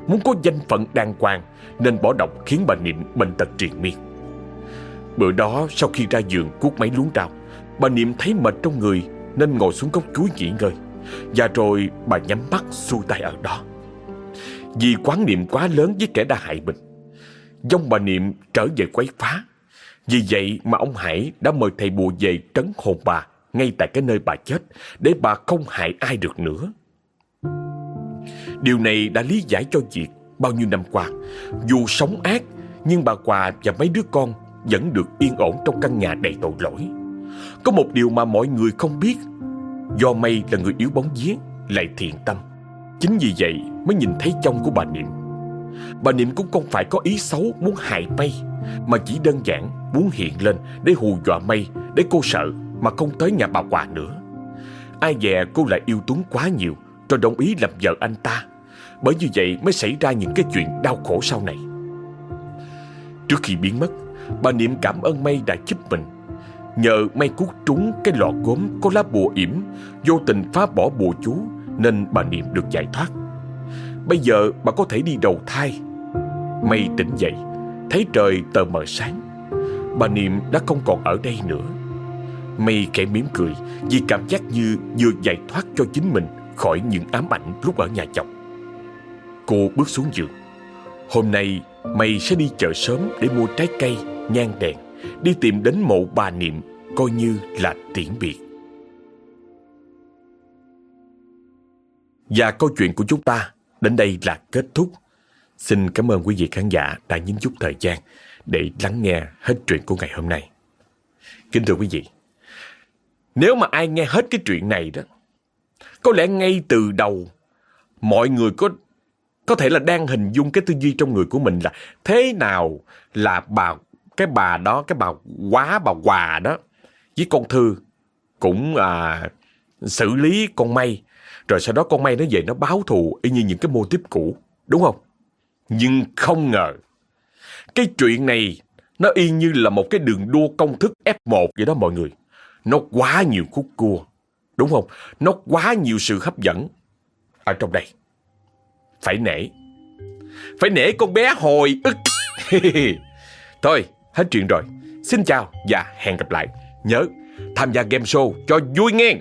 [SPEAKER 1] Muốn có danh phận đàng hoàng, Nên bỏ độc khiến bà Niệm bệnh tật triền miên. Bữa đó, sau khi ra giường cuốc máy luống rau, Bà Niệm thấy mệt trong người, Nên ngồi xuống gốc chuối nghỉ ngơi. Và rồi bà nhắm mắt xuôi tay ở đó. Vì quán niệm quá lớn với kẻ đã hại mình Dông bà Niệm trở về quấy phá. Vì vậy mà ông Hải đã mời thầy bùa về trấn hồn bà Ngay tại cái nơi bà chết Để bà không hại ai được nữa. Điều này đã lý giải cho việc bao nhiêu năm qua, dù sống ác, nhưng bà Hòa và mấy đứa con vẫn được yên ổn trong căn nhà đầy tội lỗi. Có một điều mà mọi người không biết, do Mây là người yếu bóng vía, lại thiện tâm. Chính vì vậy mới nhìn thấy chồng của bà Niệm. Bà Niệm cũng không phải có ý xấu muốn hại Mây, mà chỉ đơn giản muốn hiện lên để hù dọa Mây, để cô sợ mà không tới nhà bà Hòa nữa. Ai dè cô lại yêu Tuấn quá nhiều, rồi đồng ý làm vợ anh ta. Bởi như vậy mới xảy ra những cái chuyện đau khổ sau này Trước khi biến mất Bà Niệm cảm ơn May đã giúp mình Nhờ May cút trúng cái lọ gốm có lá bùa yểm Vô tình phá bỏ bùa chú Nên bà Niệm được giải thoát. Bây giờ bà có thể đi đầu thai. May tỉnh dậy Thấy trời tờ mờ sáng. Bà Niệm đã không còn ở đây nữa. May khẽ mỉm cười Vì cảm giác như vừa giải thoát cho chính mình Khỏi những ám ảnh lúc ở nhà chồng. Cô bước xuống giường. Hôm nay mày sẽ đi chợ sớm để mua trái cây, nhang đèn Đi tìm đến mộ bà Niệm Coi như là tiễn biệt Và câu chuyện của chúng ta đến đây là kết thúc Xin cảm ơn quý vị khán giả đã nhấn chút thời gian để lắng nghe hết chuyện của ngày hôm nay. Kính thưa quý vị, nếu mà ai nghe hết cái chuyện này đó, có lẽ ngay từ đầu mọi người có có thể là đang hình dung cái tư duy trong người của mình là thế nào là bà cái bà đó cái bà quá bà quà đó với con thư cũng à, xử lý con may rồi sau đó con may nó về nó báo thù y như những cái mô tiếp cũ đúng không nhưng không ngờ cái chuyện này nó y như là một cái đường đua công thức F1 vậy đó mọi người nó quá nhiều khúc cua đúng không nó quá nhiều sự hấp dẫn ở trong đây phải nể. Phải nể con bé hồi ức. [laughs] Thôi, hết chuyện rồi. Xin chào và hẹn gặp lại. Nhớ, tham gia game show cho vui nghe.